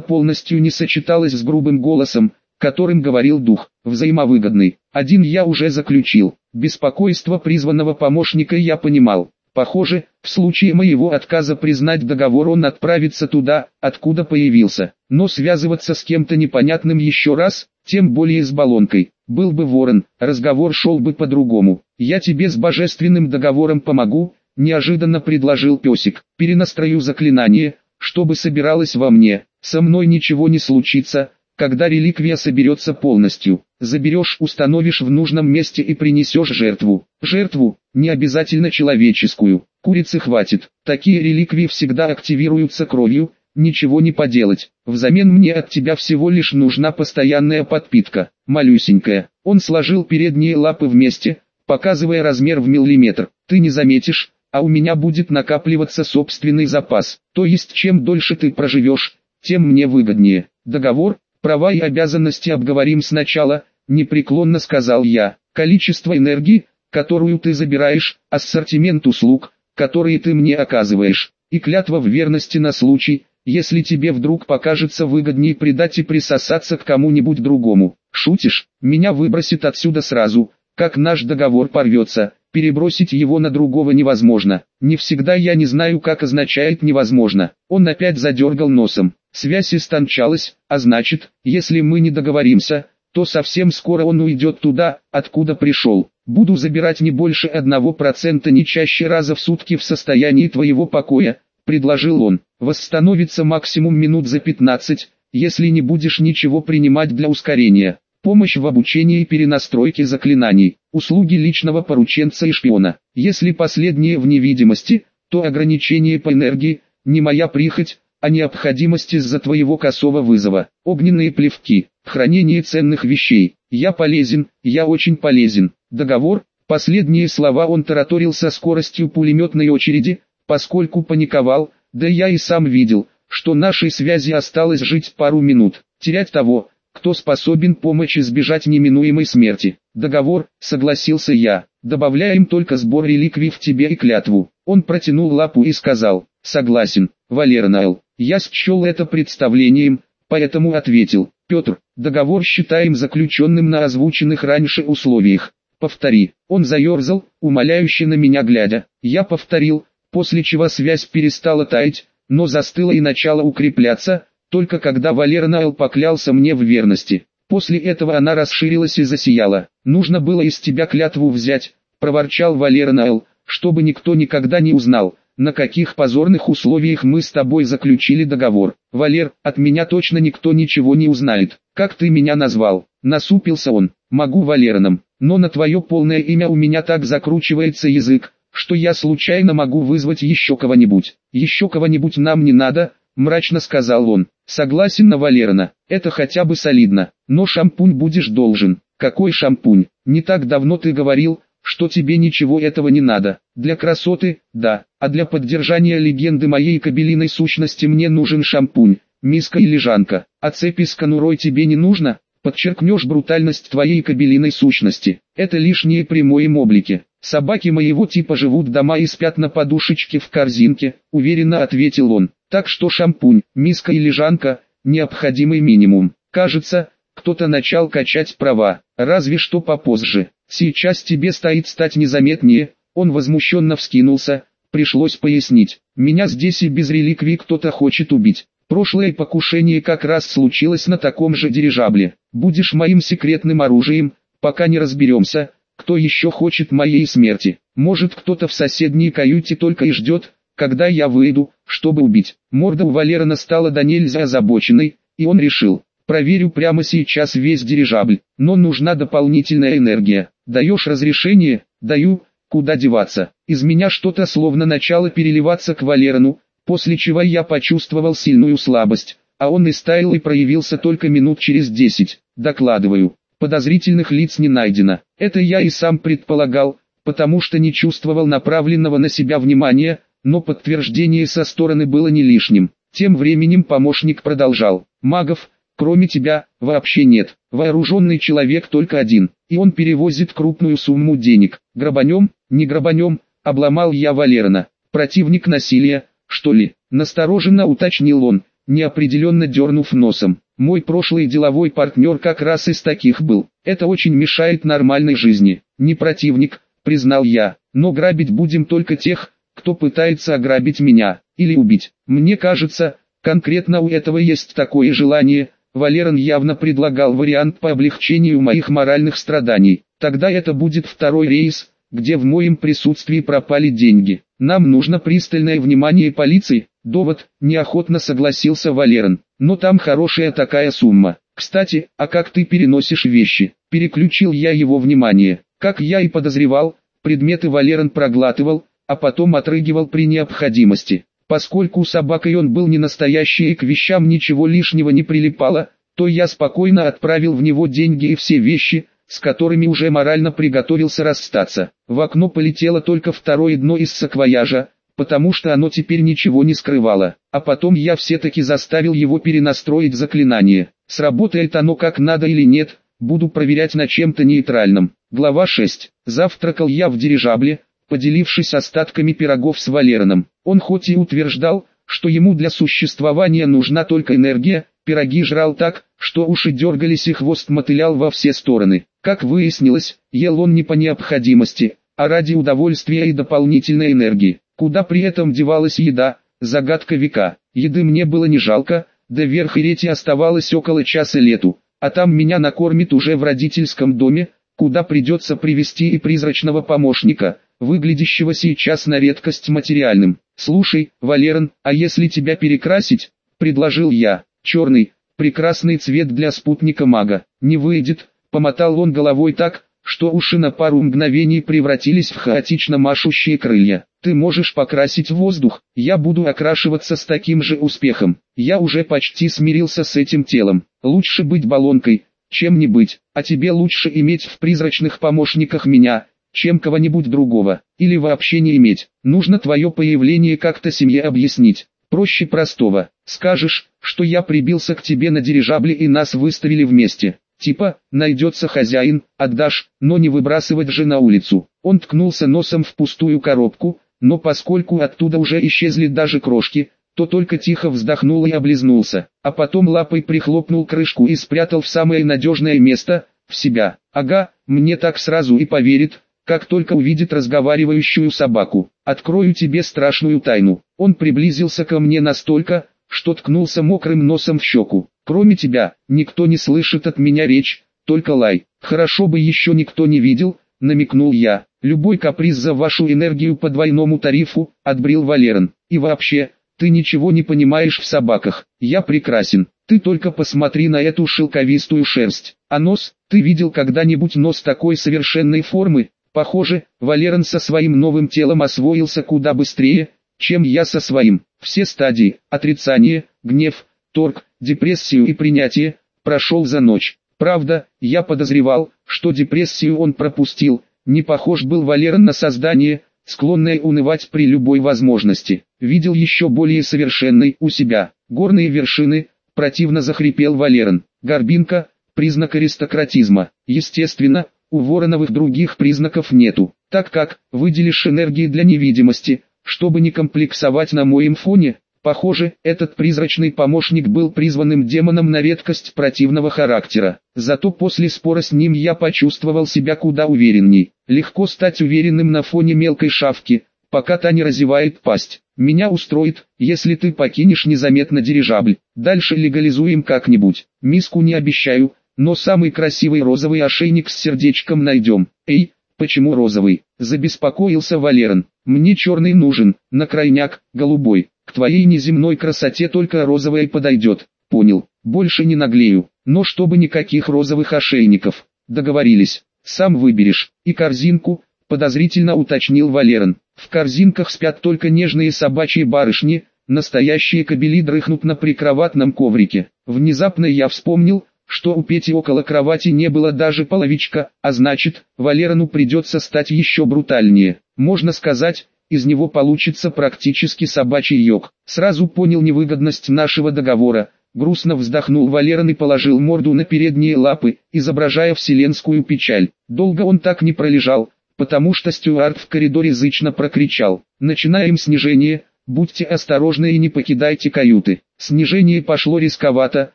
Speaker 1: полностью не сочеталась с грубым голосом, которым говорил дух, взаимовыгодный. Один я уже заключил. Беспокойство призванного помощника я понимал. Похоже, в случае моего отказа признать договор он отправится туда, откуда появился. Но связываться с кем-то непонятным еще раз, тем более с баллонкой, был бы ворон, разговор шел бы по-другому. «Я тебе с божественным договором помогу», – неожиданно предложил песик. «Перенастрою заклинание, чтобы собиралось во мне. Со мной ничего не случится, когда реликвия соберется полностью. Заберешь, установишь в нужном месте и принесешь жертву. Жертву, не обязательно человеческую. Курицы хватит. Такие реликвии всегда активируются кровью, ничего не поделать. Взамен мне от тебя всего лишь нужна постоянная подпитка, малюсенькая. Он сложил передние лапы вместе, показывая размер в миллиметр. Ты не заметишь, а у меня будет накапливаться собственный запас. То есть чем дольше ты проживешь, тем мне выгоднее. Договор, права и обязанности обговорим сначала, непреклонно сказал я. Количество энергии, которую ты забираешь, ассортимент услуг, которые ты мне оказываешь, и клятва в верности на случай, если тебе вдруг покажется выгоднее предать и присосаться к кому-нибудь другому. Шутишь, меня выбросит отсюда сразу, как наш договор порвется, перебросить его на другого невозможно. Не всегда я не знаю, как означает невозможно. Он опять задергал носом. Связь истончалась, а значит, если мы не договоримся, то совсем скоро он уйдет туда, откуда пришел. Буду забирать не больше одного процента не чаще раза в сутки в состоянии твоего покоя, предложил он. Восстановится максимум минут за 15, если не будешь ничего принимать для ускорения. Помощь в обучении и перенастройке заклинаний, услуги личного порученца и шпиона. Если последние в невидимости, то ограничение по энергии, не моя прихоть, а необходимость из-за твоего косого вызова. Огненные плевки, хранение ценных вещей. Я полезен, я очень полезен. Договор, последние слова он тараторил со скоростью пулеметной очереди, поскольку паниковал, да я и сам видел, что нашей связи осталось жить пару минут, терять того, кто способен помочь избежать неминуемой смерти. Договор, согласился я, добавляем только сбор реликвий в тебе и клятву. Он протянул лапу и сказал, согласен, Валернайл. Я счел это представлением, поэтому ответил, Петр, договор считаем заключенным на озвученных раньше условиях. Повтори. Он заерзал, умоляюще на меня глядя. Я повторил, после чего связь перестала таять, но застыла и начала укрепляться, только когда Валера Найл поклялся мне в верности. После этого она расширилась и засияла. «Нужно было из тебя клятву взять», — проворчал Валера Найл, «чтобы никто никогда не узнал, на каких позорных условиях мы с тобой заключили договор. Валер, от меня точно никто ничего не узнает. Как ты меня назвал?» Насупился он. «Могу Валераном, но на твое полное имя у меня так закручивается язык, что я случайно могу вызвать еще кого-нибудь. Еще кого-нибудь нам не надо, мрачно сказал он. Согласен на Валерана, это хотя бы солидно, но шампунь будешь должен. Какой шампунь? Не так давно ты говорил, что тебе ничего этого не надо. Для красоты, да, а для поддержания легенды моей кабелиной сущности мне нужен шампунь, миска и лежанка. А цепи с конурой тебе не нужно? Подчеркнешь брутальность твоей кабелиной сущности. Это лишние при моем облике. Собаки моего типа живут дома и спят на подушечке в корзинке, уверенно ответил он. Так что шампунь, миска и лежанка – необходимый минимум. Кажется, кто-то начал качать права, разве что попозже. Сейчас тебе стоит стать незаметнее, он возмущенно вскинулся, пришлось пояснить. Меня здесь и без реликвий кто-то хочет убить. Прошлое покушение как раз случилось на таком же дирижабле. Будешь моим секретным оружием, пока не разберемся, кто еще хочет моей смерти? Может кто-то в соседней каюте только и ждет, когда я выйду, чтобы убить. Морда у Валерона стала до нельзя озабоченной, и он решил, проверю прямо сейчас весь дирижабль, но нужна дополнительная энергия. Даешь разрешение? Даю, куда деваться. Из меня что-то словно начало переливаться к Валерону, после чего я почувствовал сильную слабость, а он и и проявился только минут через десять. Докладываю, Подозрительных лиц не найдено. Это я и сам предполагал, потому что не чувствовал направленного на себя внимания, но подтверждение со стороны было не лишним. Тем временем помощник продолжал. «Магов, кроме тебя, вообще нет. Вооруженный человек только один, и он перевозит крупную сумму денег. Грабанем, не грабанем, обломал я Валерона. Противник насилия, что ли?» Настороженно уточнил он, неопределенно дернув носом. Мой прошлый деловой партнер как раз из таких был. Это очень мешает нормальной жизни. Не противник, признал я, но грабить будем только тех, кто пытается ограбить меня, или убить. Мне кажется, конкретно у этого есть такое желание. Валерон явно предлагал вариант по облегчению моих моральных страданий. Тогда это будет второй рейс, где в моем присутствии пропали деньги. Нам нужно пристальное внимание полиции. Довод, неохотно согласился Валерон. Но там хорошая такая сумма. Кстати, а как ты переносишь вещи? Переключил я его внимание. Как я и подозревал, предметы Валерон проглатывал, а потом отрыгивал при необходимости. Поскольку собакой он был не настоящий и к вещам ничего лишнего не прилипало, то я спокойно отправил в него деньги и все вещи, с которыми уже морально приготовился расстаться. В окно полетело только второе дно из саквояжа, потому что оно теперь ничего не скрывало. А потом я все-таки заставил его перенастроить заклинание. Сработает оно как надо или нет, буду проверять на чем-то нейтральном. Глава 6. Завтракал я в дирижабле, поделившись остатками пирогов с Валероном. Он хоть и утверждал, что ему для существования нужна только энергия, пироги жрал так, что уши дергались и хвост мотылял во все стороны. Как выяснилось, ел он не по необходимости, а ради удовольствия и дополнительной энергии. Куда при этом девалась еда, загадка века. Еды мне было не жалко, до Верхерети оставалось около часа лету, а там меня накормит уже в родительском доме, куда придется привести и призрачного помощника, выглядящего сейчас на редкость материальным. «Слушай, Валерон, а если тебя перекрасить?» – предложил я. «Черный, прекрасный цвет для спутника мага. Не выйдет», – помотал он головой так, что уши на пару мгновений превратились в хаотично машущие крылья. «Ты можешь покрасить воздух, я буду окрашиваться с таким же успехом. Я уже почти смирился с этим телом. Лучше быть баллонкой, чем не быть, а тебе лучше иметь в призрачных помощниках меня, чем кого-нибудь другого, или вообще не иметь. Нужно твое появление как-то семье объяснить. Проще простого. Скажешь, что я прибился к тебе на дирижабле и нас выставили вместе. Типа, найдется хозяин, отдашь, но не выбрасывать же на улицу. Он ткнулся носом в пустую коробку, но поскольку оттуда уже исчезли даже крошки, то только тихо вздохнул и облизнулся, а потом лапой прихлопнул крышку и спрятал в самое надежное место, в себя. Ага, мне так сразу и поверит, как только увидит разговаривающую собаку. Открою тебе страшную тайну. Он приблизился ко мне настолько, что ткнулся мокрым носом в щеку. Кроме тебя, никто не слышит от меня речь, только лай. Хорошо бы еще никто не видел, намекнул я. Любой каприз за вашу энергию по двойному тарифу, отбрил Валерон. И вообще, ты ничего не понимаешь в собаках. Я прекрасен. Ты только посмотри на эту шелковистую шерсть. А нос, ты видел когда-нибудь нос такой совершенной формы? Похоже, Валерон со своим новым телом освоился куда быстрее, чем я со своим. Все стадии, отрицание, гнев, торг, депрессию и принятие, прошел за ночь. Правда, я подозревал, что депрессию он пропустил, не похож был Валерон на создание, склонное унывать при любой возможности. Видел еще более совершенный у себя. Горные вершины, противно захрипел Валерон. Горбинка, признак аристократизма. Естественно, у Вороновых других признаков нету, так как, выделишь энергии для невидимости, чтобы не комплексовать на моем фоне, похоже, этот призрачный помощник был призванным демоном на редкость противного характера. Зато после спора с ним я почувствовал себя куда уверенней. Легко стать уверенным на фоне мелкой шавки, пока та не разевает пасть. Меня устроит, если ты покинешь незаметно дирижабль. Дальше легализуем как-нибудь. Миску не обещаю, но самый красивый розовый ошейник с сердечком найдем. Эй, почему розовый? Забеспокоился Валерон. Мне черный нужен, на крайняк, голубой. К твоей неземной красоте только розовый подойдет. Понял, больше не наглею. Но чтобы никаких розовых ошейников. Договорились. Сам выберешь. И корзинку, подозрительно уточнил Валерон. В корзинках спят только нежные собачьи барышни, настоящие кобели дрыхнут на прикроватном коврике. Внезапно я вспомнил, что у Пети около кровати не было даже половичка, а значит, Валерану придется стать еще брутальнее. Можно сказать, из него получится практически собачий йог. Сразу понял невыгодность нашего договора. Грустно вздохнул Валеран и положил морду на передние лапы, изображая вселенскую печаль. Долго он так не пролежал, потому что Стюарт в коридоре зычно прокричал. «Начинаем снижение, будьте осторожны и не покидайте каюты». Снижение пошло рисковато,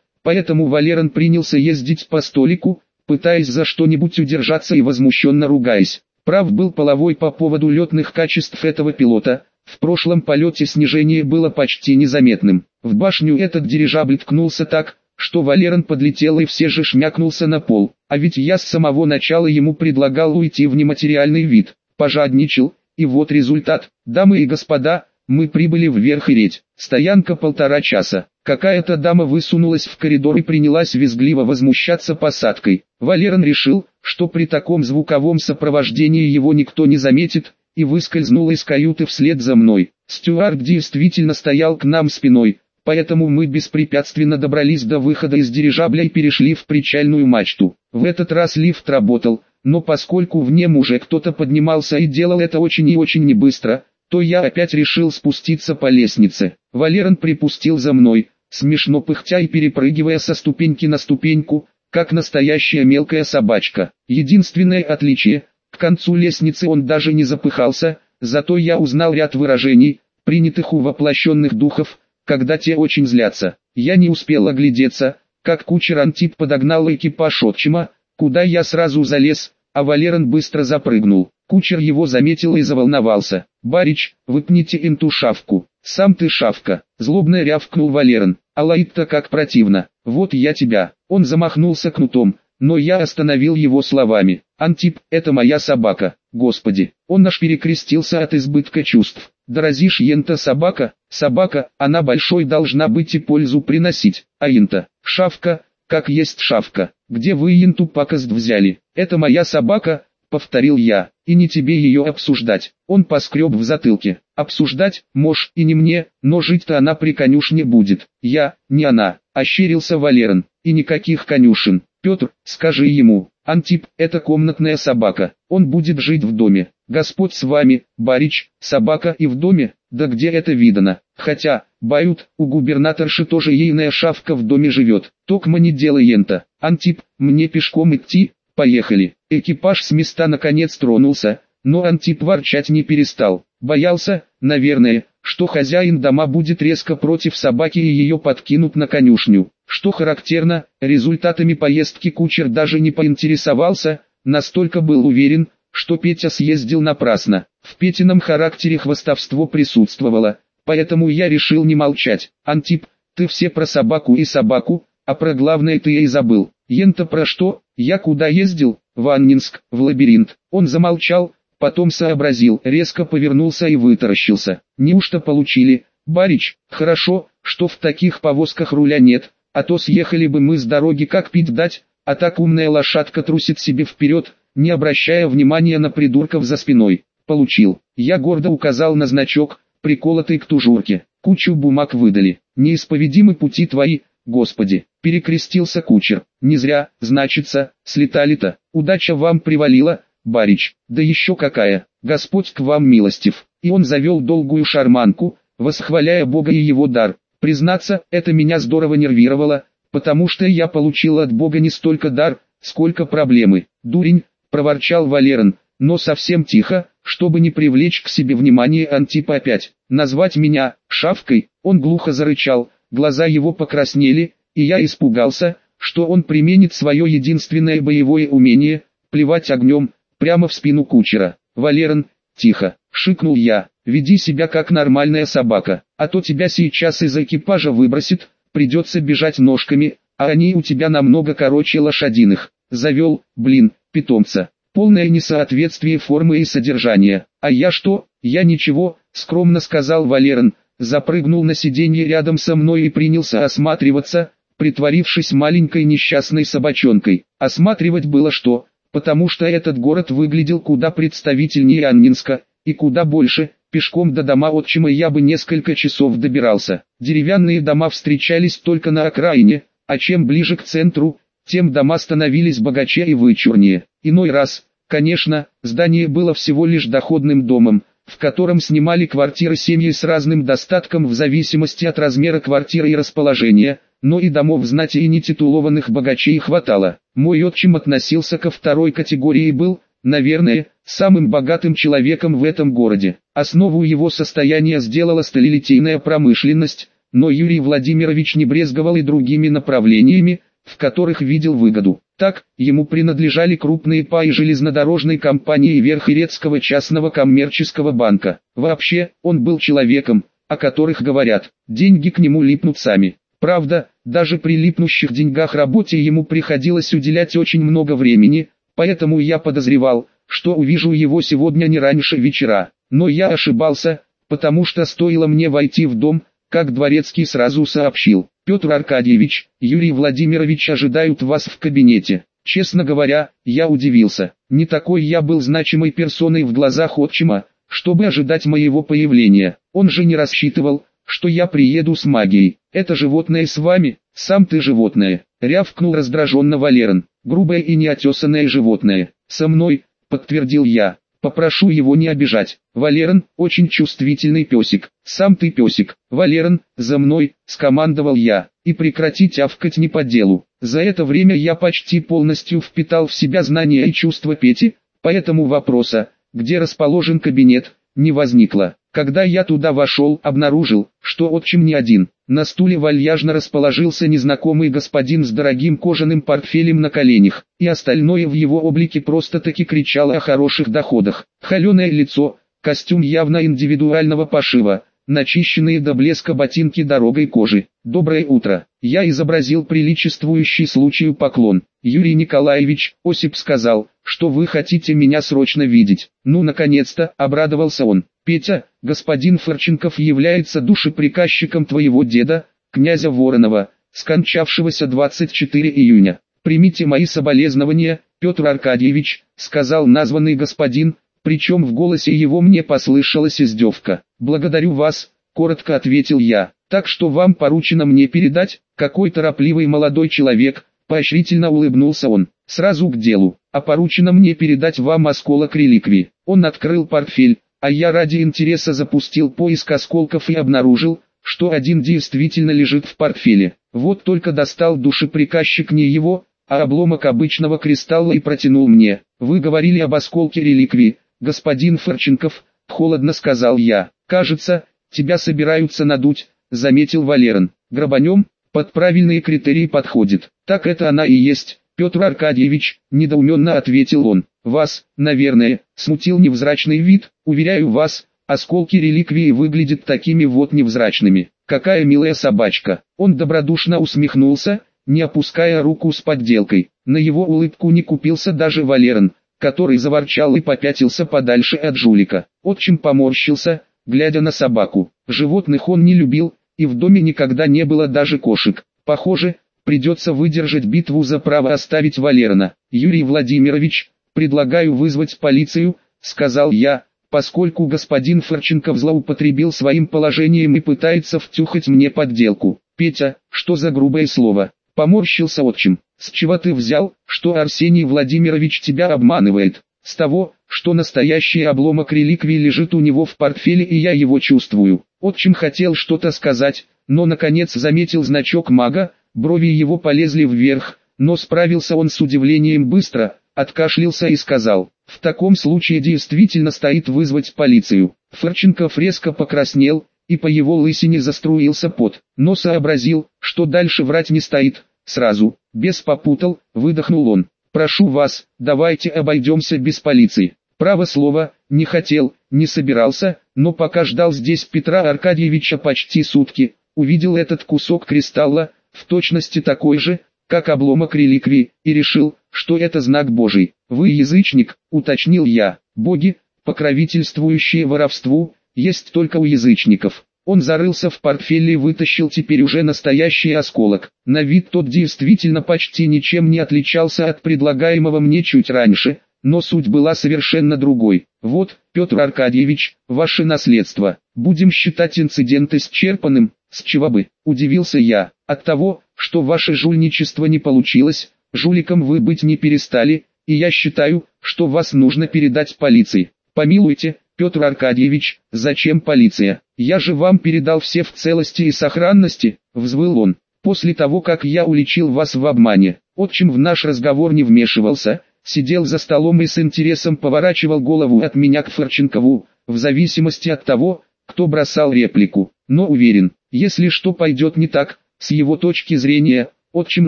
Speaker 1: Поэтому Валеран принялся ездить по столику, пытаясь за что-нибудь удержаться и возмущенно ругаясь. Прав был половой по поводу летных качеств этого пилота, в прошлом полете снижение было почти незаметным. В башню этот дирижабль ткнулся так, что Валеран подлетел и все же шмякнулся на пол. А ведь я с самого начала ему предлагал уйти в нематериальный вид. Пожадничал, и вот результат. Дамы и господа, мы прибыли в Верхиреть. Стоянка полтора часа. Какая-то дама высунулась в коридор и принялась визгливо возмущаться посадкой. Валеран решил, что при таком звуковом сопровождении его никто не заметит, и выскользнул из каюты вслед за мной. Стюарт действительно стоял к нам спиной, поэтому мы беспрепятственно добрались до выхода из дирижабля и перешли в причальную мачту. В этот раз лифт работал, но поскольку в нем уже кто-то поднимался и делал это очень и очень небыстро, то я опять решил спуститься по лестнице. Валеран припустил за мной, смешно пыхтя и перепрыгивая со ступеньки на ступеньку, как настоящая мелкая собачка. Единственное отличие, к концу лестницы он даже не запыхался, зато я узнал ряд выражений, принятых у воплощенных духов, когда те очень злятся. Я не успел оглядеться, как кучер Антип подогнал экипаж отчима, куда я сразу залез, а Валеран быстро запрыгнул. Кучер его заметил и заволновался. «Барич, выпните им ту шавку». «Сам ты шавка», — злобно рявкнул Валеран. «А лаит-то как противно. Вот я тебя». Он замахнулся кнутом, но я остановил его словами. «Антип, это моя собака, господи». Он аж перекрестился от избытка чувств. «Дорозишь ента собака? Собака, она большой должна быть и пользу приносить. А инта, шавка, как есть шавка. Где вы енту пакость взяли? Это моя собака, повторил я, и не тебе ее обсуждать. Он поскреб в затылке. Обсуждать, мож, и не мне, но жить-то она при конюшне будет. Я, не она, ощерился Валерон, и никаких конюшен. Петр, скажи ему, Антип, это комнатная собака, он будет жить в доме. Господь с вами, Барич, собака и в доме, да где это видано. Хотя, бают, у губернаторши тоже ейная шавка в доме живет. Токма не делай ента. Антип, мне пешком идти, Поехали. Экипаж с места наконец тронулся, но Антип ворчать не перестал. Боялся, наверное, что хозяин дома будет резко против собаки и ее подкинут на конюшню. Что характерно, результатами поездки кучер даже не поинтересовался, настолько был уверен, что Петя съездил напрасно. В Петином характере хвостовство присутствовало, поэтому я решил не молчать. Антип, ты все про собаку и собаку, а про главное ты и забыл. Ента про что? Я куда ездил? В Аннинск, в лабиринт. Он замолчал, потом сообразил, резко повернулся и вытаращился. Неужто получили? Барич, хорошо, что в таких повозках руля нет, а то съехали бы мы с дороги как пить дать, а так умная лошадка трусит себе вперед, не обращая внимания на придурков за спиной. Получил. Я гордо указал на значок, приколотый к тужурке. Кучу бумаг выдали. Неисповедимы пути твои, Господи, перекрестился кучер. Не зря, значится, слетали-то. Удача вам привалила, барич. Да еще какая. Господь к вам милостив. И он завел долгую шарманку, восхваляя Бога и его дар. Признаться, это меня здорово нервировало, потому что я получил от Бога не столько дар, сколько проблемы. Дурень, проворчал Валерон, но совсем тихо, чтобы не привлечь к себе внимание Антипа опять. Назвать меня шавкой, он глухо зарычал, глаза его покраснели, и я испугался, что он применит свое единственное боевое умение, плевать огнем, прямо в спину кучера. «Валерон, тихо!» — шикнул я, «веди себя как нормальная собака, а то тебя сейчас из экипажа выбросит, придется бежать ножками, а они у тебя намного короче лошадиных». Завел, блин, питомца. Полное несоответствие формы и содержания. А я что? Я ничего, скромно сказал Валерон, запрыгнул на сиденье рядом со мной и принялся осматриваться, притворившись маленькой несчастной собачонкой. Осматривать было что, потому что этот город выглядел куда представительнее Аннинска, и куда больше, пешком до дома отчима я бы несколько часов добирался. Деревянные дома встречались только на окраине, а чем ближе к центру, тем дома становились богаче и вычурнее. Иной раз, конечно, здание было всего лишь доходным домом, в котором снимали квартиры семьи с разным достатком в зависимости от размера квартиры и расположения, но и домов знати и нетитулованных богачей хватало. Мой отчим относился ко второй категории и был, наверное, самым богатым человеком в этом городе. Основу его состояния сделала сталелитейная промышленность, но Юрий Владимирович не брезговал и другими направлениями, в которых видел выгоду. Так, ему принадлежали крупные паи железнодорожной компании Верхирецкого частного коммерческого банка. Вообще, он был человеком, о которых говорят, деньги к нему липнут сами. Правда, даже при липнущих деньгах работе ему приходилось уделять очень много времени, поэтому я подозревал, что увижу его сегодня не раньше вечера. Но я ошибался, потому что стоило мне войти в дом, как Дворецкий сразу сообщил. Петр Аркадьевич, Юрий Владимирович ожидают вас в кабинете. Честно говоря, я удивился. Не такой я был значимой персоной в глазах отчима, чтобы ожидать моего появления. Он же не рассчитывал, что я приеду с магией. Это животное с вами, сам ты животное. Рявкнул раздраженно Валерон. Грубое и неотесанное животное. Со мной, подтвердил я. Попрошу его не обижать. Валерон, очень чувствительный песик. Сам ты песик. Валерон, за мной, скомандовал я. И прекратить тявкать не по делу. За это время я почти полностью впитал в себя знания и чувства Пети, поэтому вопроса, где расположен кабинет, не возникло. Когда я туда вошел, обнаружил, что отчим не один. На стуле вальяжно расположился незнакомый господин с дорогим кожаным портфелем на коленях, и остальное в его облике просто-таки кричало о хороших доходах. Холеное лицо, костюм явно индивидуального пошива, начищенные до блеска ботинки дорогой кожи. «Доброе утро!» Я изобразил приличествующий случаю поклон. Юрий Николаевич, Осип сказал, что вы хотите меня срочно видеть. Ну, наконец-то, обрадовался он. Петя, господин Форченков является душеприказчиком твоего деда, князя Воронова, скончавшегося 24 июня. Примите мои соболезнования, Петр Аркадьевич, сказал названный господин, причем в голосе его мне послышалась издевка. «Благодарю вас», — коротко ответил я. «Так что вам поручено мне передать?» Какой торопливый молодой человек, поощрительно улыбнулся он. «Сразу к делу. А поручено мне передать вам осколок реликвии». Он открыл портфель, а я ради интереса запустил поиск осколков и обнаружил, что один действительно лежит в портфеле. Вот только достал душеприказчик не его, а обломок обычного кристалла и протянул мне. Вы говорили об осколке реликвии, господин Форченков, холодно сказал я. Кажется, тебя собираются надуть, заметил Валерон. Грабанем, под правильные критерии подходит. Так это она и есть, Петр Аркадьевич, недоуменно ответил он. Вас, наверное, смутил невзрачный вид, уверяю вас, осколки реликвии выглядят такими вот невзрачными. Какая милая собачка. Он добродушно усмехнулся, не опуская руку с подделкой. На его улыбку не купился даже Валерон, который заворчал и попятился подальше от жулика. Отчим поморщился, глядя на собаку. Животных он не любил, и в доме никогда не было даже кошек. Похоже, придется выдержать битву за право оставить Валерона. Юрий Владимирович, предлагаю вызвать полицию, сказал я, поскольку господин Ферченков злоупотребил своим положением и пытается втюхать мне подделку. Петя, что за грубое слово? Поморщился отчим. С чего ты взял, что Арсений Владимирович тебя обманывает? С того, что настоящий обломок реликвии лежит у него в портфеле и я его чувствую. Отчим хотел что-то сказать, но наконец заметил значок мага, брови его полезли вверх, но справился он с удивлением быстро, откашлялся и сказал, в таком случае действительно стоит вызвать полицию. Ферченков резко покраснел, и по его лысине заструился пот, но сообразил, что дальше врать не стоит, сразу, без попутал, выдохнул он. «Прошу вас, давайте обойдемся без полиции». Право слово, не хотел, не собирался, но пока ждал здесь Петра Аркадьевича почти сутки, увидел этот кусок кристалла, в точности такой же, как обломок реликвии, и решил, что это знак Божий. «Вы язычник», — уточнил я, — «боги, покровительствующие воровству, есть только у язычников». Он зарылся в портфель и вытащил теперь уже настоящий осколок. На вид тот действительно почти ничем не отличался от предлагаемого мне чуть раньше, но суть была совершенно другой. Вот, Петр Аркадьевич, ваше наследство. Будем считать инцидент исчерпанным, с чего бы, удивился я, от того, что ваше жульничество не получилось, жуликом вы быть не перестали, и я считаю, что вас нужно передать полиции. Помилуйте, Петр Аркадьевич, зачем полиция? Я же вам передал все в целости и сохранности, взвыл он. После того, как я уличил вас в обмане, отчим в наш разговор не вмешивался, сидел за столом и с интересом поворачивал голову от меня к Форченкову, в зависимости от того, кто бросал реплику. Но уверен, если что пойдет не так, с его точки зрения, отчим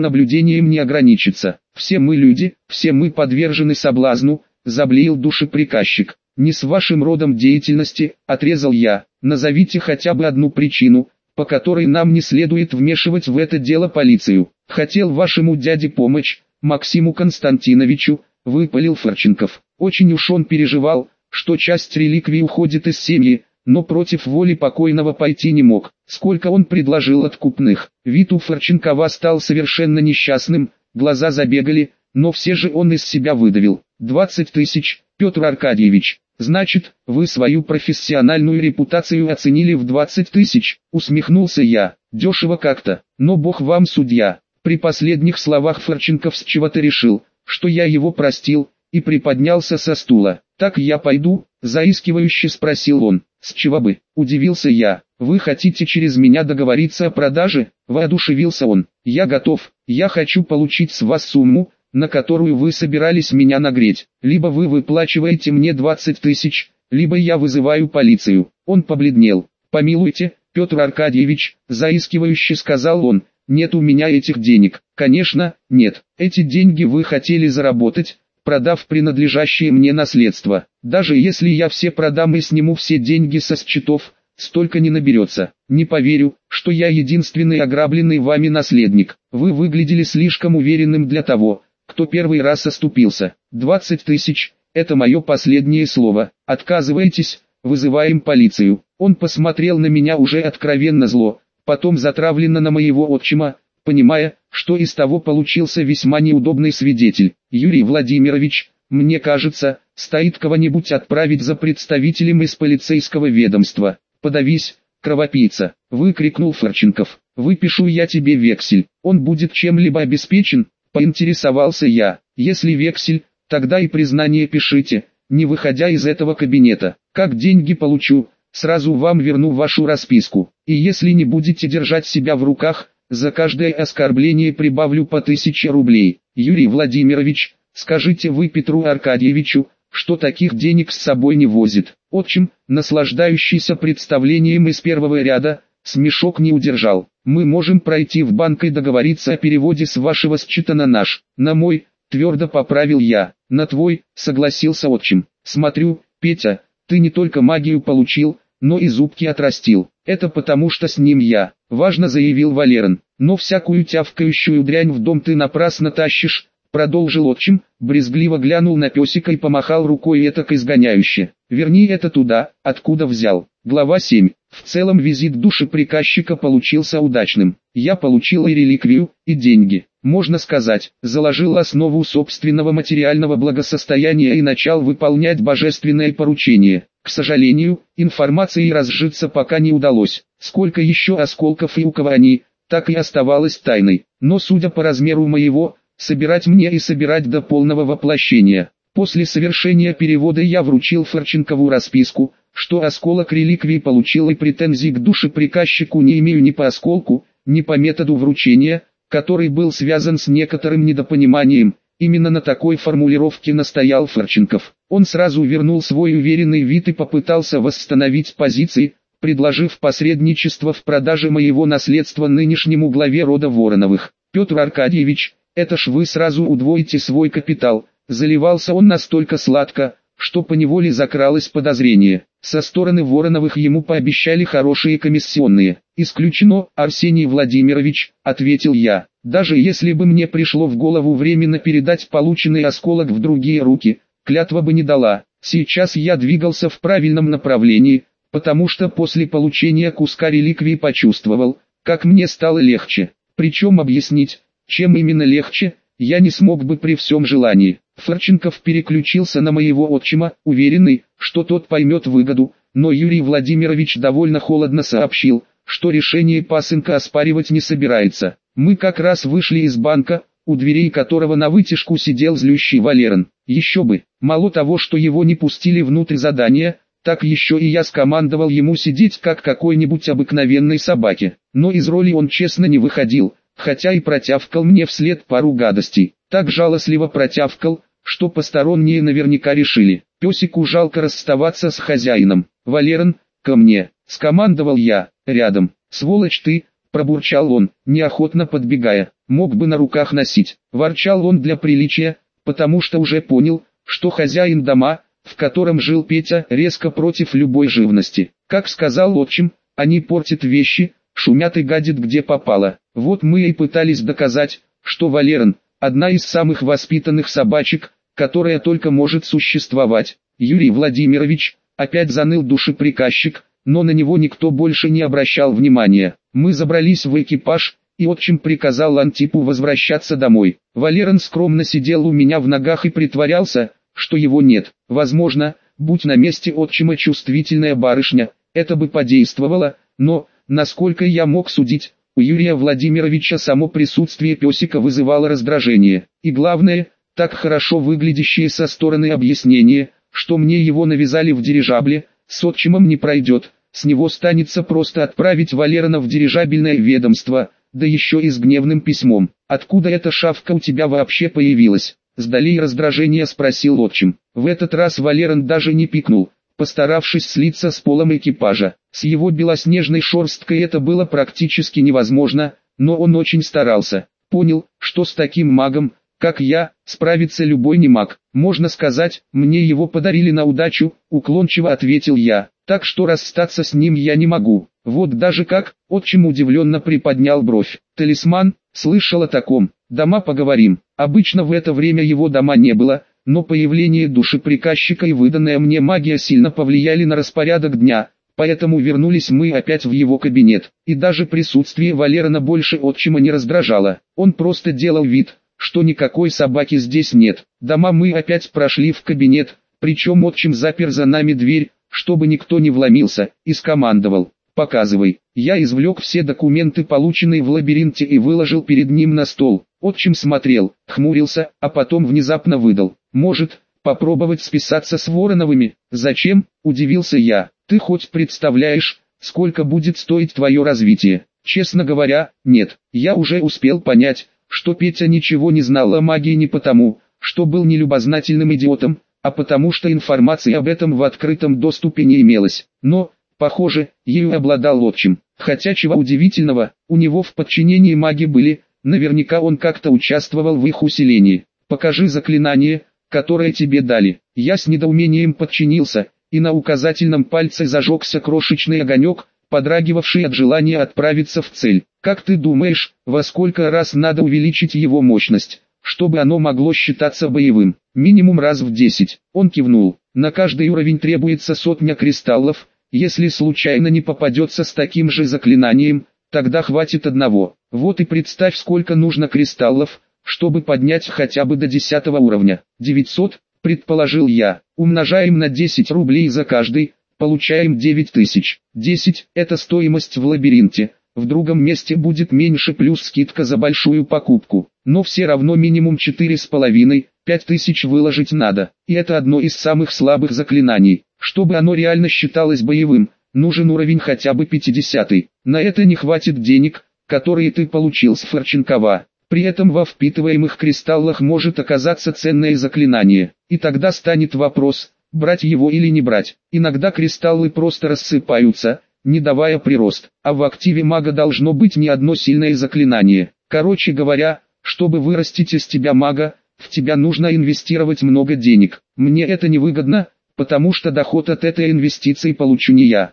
Speaker 1: наблюдением не ограничится. Все мы люди, все мы подвержены соблазну, заблеял душеприказчик. Не с вашим родом деятельности, отрезал я, назовите хотя бы одну причину, по которой нам не следует вмешивать в это дело полицию. Хотел вашему дяде помочь, Максиму Константиновичу, выпалил Форченков. Очень уж он переживал, что часть реликвий уходит из семьи, но против воли покойного пойти не мог. Сколько он предложил откупных. Вид у Форченкова стал совершенно несчастным, глаза забегали, но все же он из себя выдавил. 20 тысяч, Петр Аркадьевич. Значит, вы свою профессиональную репутацию оценили в 20 тысяч, усмехнулся я. Дешево как-то, но бог вам судья. При последних словах Форченков с чего-то решил, что я его простил, и приподнялся со стула. «Так я пойду?» – заискивающе спросил он. «С чего бы?» – удивился я. «Вы хотите через меня договориться о продаже?» – воодушевился он. «Я готов. Я хочу получить с вас сумму, на которую вы собирались меня нагреть. Либо вы выплачиваете мне 20 тысяч, либо я вызываю полицию». Он побледнел. «Помилуйте, Петр Аркадьевич», – заискивающе сказал он, – «нет у меня этих денег». «Конечно, нет. Эти деньги вы хотели заработать, продав принадлежащее мне наследство. Даже если я все продам и сниму все деньги со счетов, столько не наберется. Не поверю, что я единственный ограбленный вами наследник. Вы выглядели слишком уверенным для того, кто первый раз оступился. 20 тысяч, это мое последнее слово. Отказывайтесь, вызываем полицию. Он посмотрел на меня уже откровенно зло, потом затравленно на моего отчима, понимая, что из того получился весьма неудобный свидетель. Юрий Владимирович, мне кажется, стоит кого-нибудь отправить за представителем из полицейского ведомства. Подавись, кровопийца, выкрикнул Форченков. Выпишу я тебе вексель, он будет чем-либо обеспечен, поинтересовался я. Если вексель, тогда и признание пишите, не выходя из этого кабинета. Как деньги получу, сразу вам верну вашу расписку. И если не будете держать себя в руках, за каждое оскорбление прибавлю по тысяче рублей. Юрий Владимирович, скажите вы Петру Аркадьевичу, что таких денег с собой не возит. Отчим, наслаждающийся представлением из первого ряда, смешок не удержал. Мы можем пройти в банк и договориться о переводе с вашего счета на наш. На мой, твердо поправил я. На твой, согласился отчим. Смотрю, Петя, ты не только магию получил, но и зубки отрастил. Это потому что с ним я, важно заявил Валерон. Но всякую тявкающую дрянь в дом ты напрасно тащишь, продолжил отчим, брезгливо глянул на песика и помахал рукой этак изгоняюще. Верни это туда, откуда взял. Глава 7. В целом визит души приказчика получился удачным. Я получил и реликвию, и деньги. Можно сказать, заложил основу собственного материального благосостояния и начал выполнять божественное поручение. К сожалению, информацией разжиться пока не удалось. Сколько еще осколков и у кого они, так и оставалось тайной. Но судя по размеру моего, собирать мне и собирать до полного воплощения. После совершения перевода я вручил Ферченкову расписку, что осколок реликвии получил и претензий к душе приказчику не имею ни по осколку, ни по методу вручения, который был связан с некоторым недопониманием, Именно на такой формулировке настоял Ферченков. Он сразу вернул свой уверенный вид и попытался восстановить позиции, предложив посредничество в продаже моего наследства нынешнему главе рода Вороновых. Петр Аркадьевич, это ж вы сразу удвоите свой капитал. Заливался он настолько сладко, что поневоле закралось подозрение. Со стороны Вороновых ему пообещали хорошие комиссионные. «Исключено, Арсений Владимирович», — ответил я. «Даже если бы мне пришло в голову временно передать полученный осколок в другие руки, клятва бы не дала. Сейчас я двигался в правильном направлении, потому что после получения куска реликвии почувствовал, как мне стало легче. Причем объяснить, чем именно легче, я не смог бы при всем желании. Ферченков переключился на моего отчима, уверенный, что тот поймет выгоду, но Юрий Владимирович довольно холодно сообщил, что решение пасынка оспаривать не собирается. Мы как раз вышли из банка, у дверей которого на вытяжку сидел злющий Валерон. Еще бы, мало того, что его не пустили внутрь задания, так еще и я скомандовал ему сидеть как какой-нибудь обыкновенной собаке. Но из роли он честно не выходил, хотя и протявкал мне вслед пару гадостей. Так жалостливо протявкал, что посторонние наверняка решили, песику жалко расставаться с хозяином. «Валерон, ко мне!» — скомандовал я, рядом. «Сволочь ты!» — пробурчал он, неохотно подбегая. «Мог бы на руках носить». Ворчал он для приличия, потому что уже понял, что хозяин дома, в котором жил Петя, резко против любой живности. Как сказал отчим, они портят вещи, шумят и гадят где попало. Вот мы и пытались доказать, что Валерон – одна из самых воспитанных собачек, которая только может существовать. Юрий Владимирович, опять заныл душеприказчик, но на него никто больше не обращал внимания. Мы забрались в экипаж, и отчим приказал Антипу возвращаться домой. Валерон скромно сидел у меня в ногах и притворялся, что его нет. Возможно, будь на месте отчима чувствительная барышня, это бы подействовало, но, насколько я мог судить, у Юрия Владимировича само присутствие песика вызывало раздражение. И главное, так хорошо выглядящее со стороны объяснение, что мне его навязали в дирижабле, с отчимом не пройдет, с него станется просто отправить Валерона в дирижабельное ведомство, да еще и с гневным письмом. Откуда эта шавка у тебя вообще появилась? С долей раздражения спросил отчим. В этот раз Валерон даже не пикнул, постаравшись слиться с полом экипажа. С его белоснежной шерсткой это было практически невозможно, но он очень старался. Понял, что с таким магом, как я, справится любой немаг. Можно сказать, мне его подарили на удачу, уклончиво ответил я. Так что расстаться с ним я не могу. Вот даже как, отчим удивленно приподнял бровь. Талисман, слышал о таком. Дома поговорим. Обычно в это время его дома не было, но появление душеприказчика и выданная мне магия сильно повлияли на распорядок дня, поэтому вернулись мы опять в его кабинет, и даже присутствие Валерона больше отчима не раздражало. Он просто делал вид, что никакой собаки здесь нет. Дома мы опять прошли в кабинет, причем отчим запер за нами дверь, чтобы никто не вломился, и скомандовал. «Показывай». Я извлек все документы, полученные в лабиринте, и выложил перед ним на стол. Отчим смотрел, хмурился, а потом внезапно выдал. «Может, попробовать списаться с Вороновыми?» «Зачем?» – удивился я. «Ты хоть представляешь, сколько будет стоить твое развитие?» Честно говоря, нет. Я уже успел понять, что Петя ничего не знал о магии не потому, что был нелюбознательным идиотом, а потому что информации об этом в открытом доступе не имелось. Но, похоже, ею обладал отчим. Хотя чего удивительного, у него в подчинении маги были, наверняка он как-то участвовал в их усилении. «Покажи заклинание, которое тебе дали». Я с недоумением подчинился, и на указательном пальце зажегся крошечный огонек, подрагивавший от желания отправиться в цель. Как ты думаешь, во сколько раз надо увеличить его мощность, чтобы оно могло считаться боевым? Минимум раз в 10. Он кивнул. На каждый уровень требуется сотня кристаллов, если случайно не попадется с таким же заклинанием, тогда хватит одного. Вот и представь сколько нужно кристаллов, чтобы поднять хотя бы до 10 уровня. 900, предположил я. Умножаем на 10 рублей за каждый, получаем 9000. 10 – это стоимость в лабиринте, в другом месте будет меньше плюс скидка за большую покупку, но все равно минимум 4,5, 5000 выложить надо, и это одно из самых слабых заклинаний. Чтобы оно реально считалось боевым, нужен уровень хотя бы 50. На это не хватит денег, которые ты получил с Форченкова. При этом во впитываемых кристаллах может оказаться ценное заклинание, и тогда станет вопрос, брать его или не брать. Иногда кристаллы просто рассыпаются, не давая прирост, а в активе мага должно быть не одно сильное заклинание. Короче говоря, чтобы вырастить из тебя мага, в тебя нужно инвестировать много денег. Мне это не выгодно, потому что доход от этой инвестиции получу не я.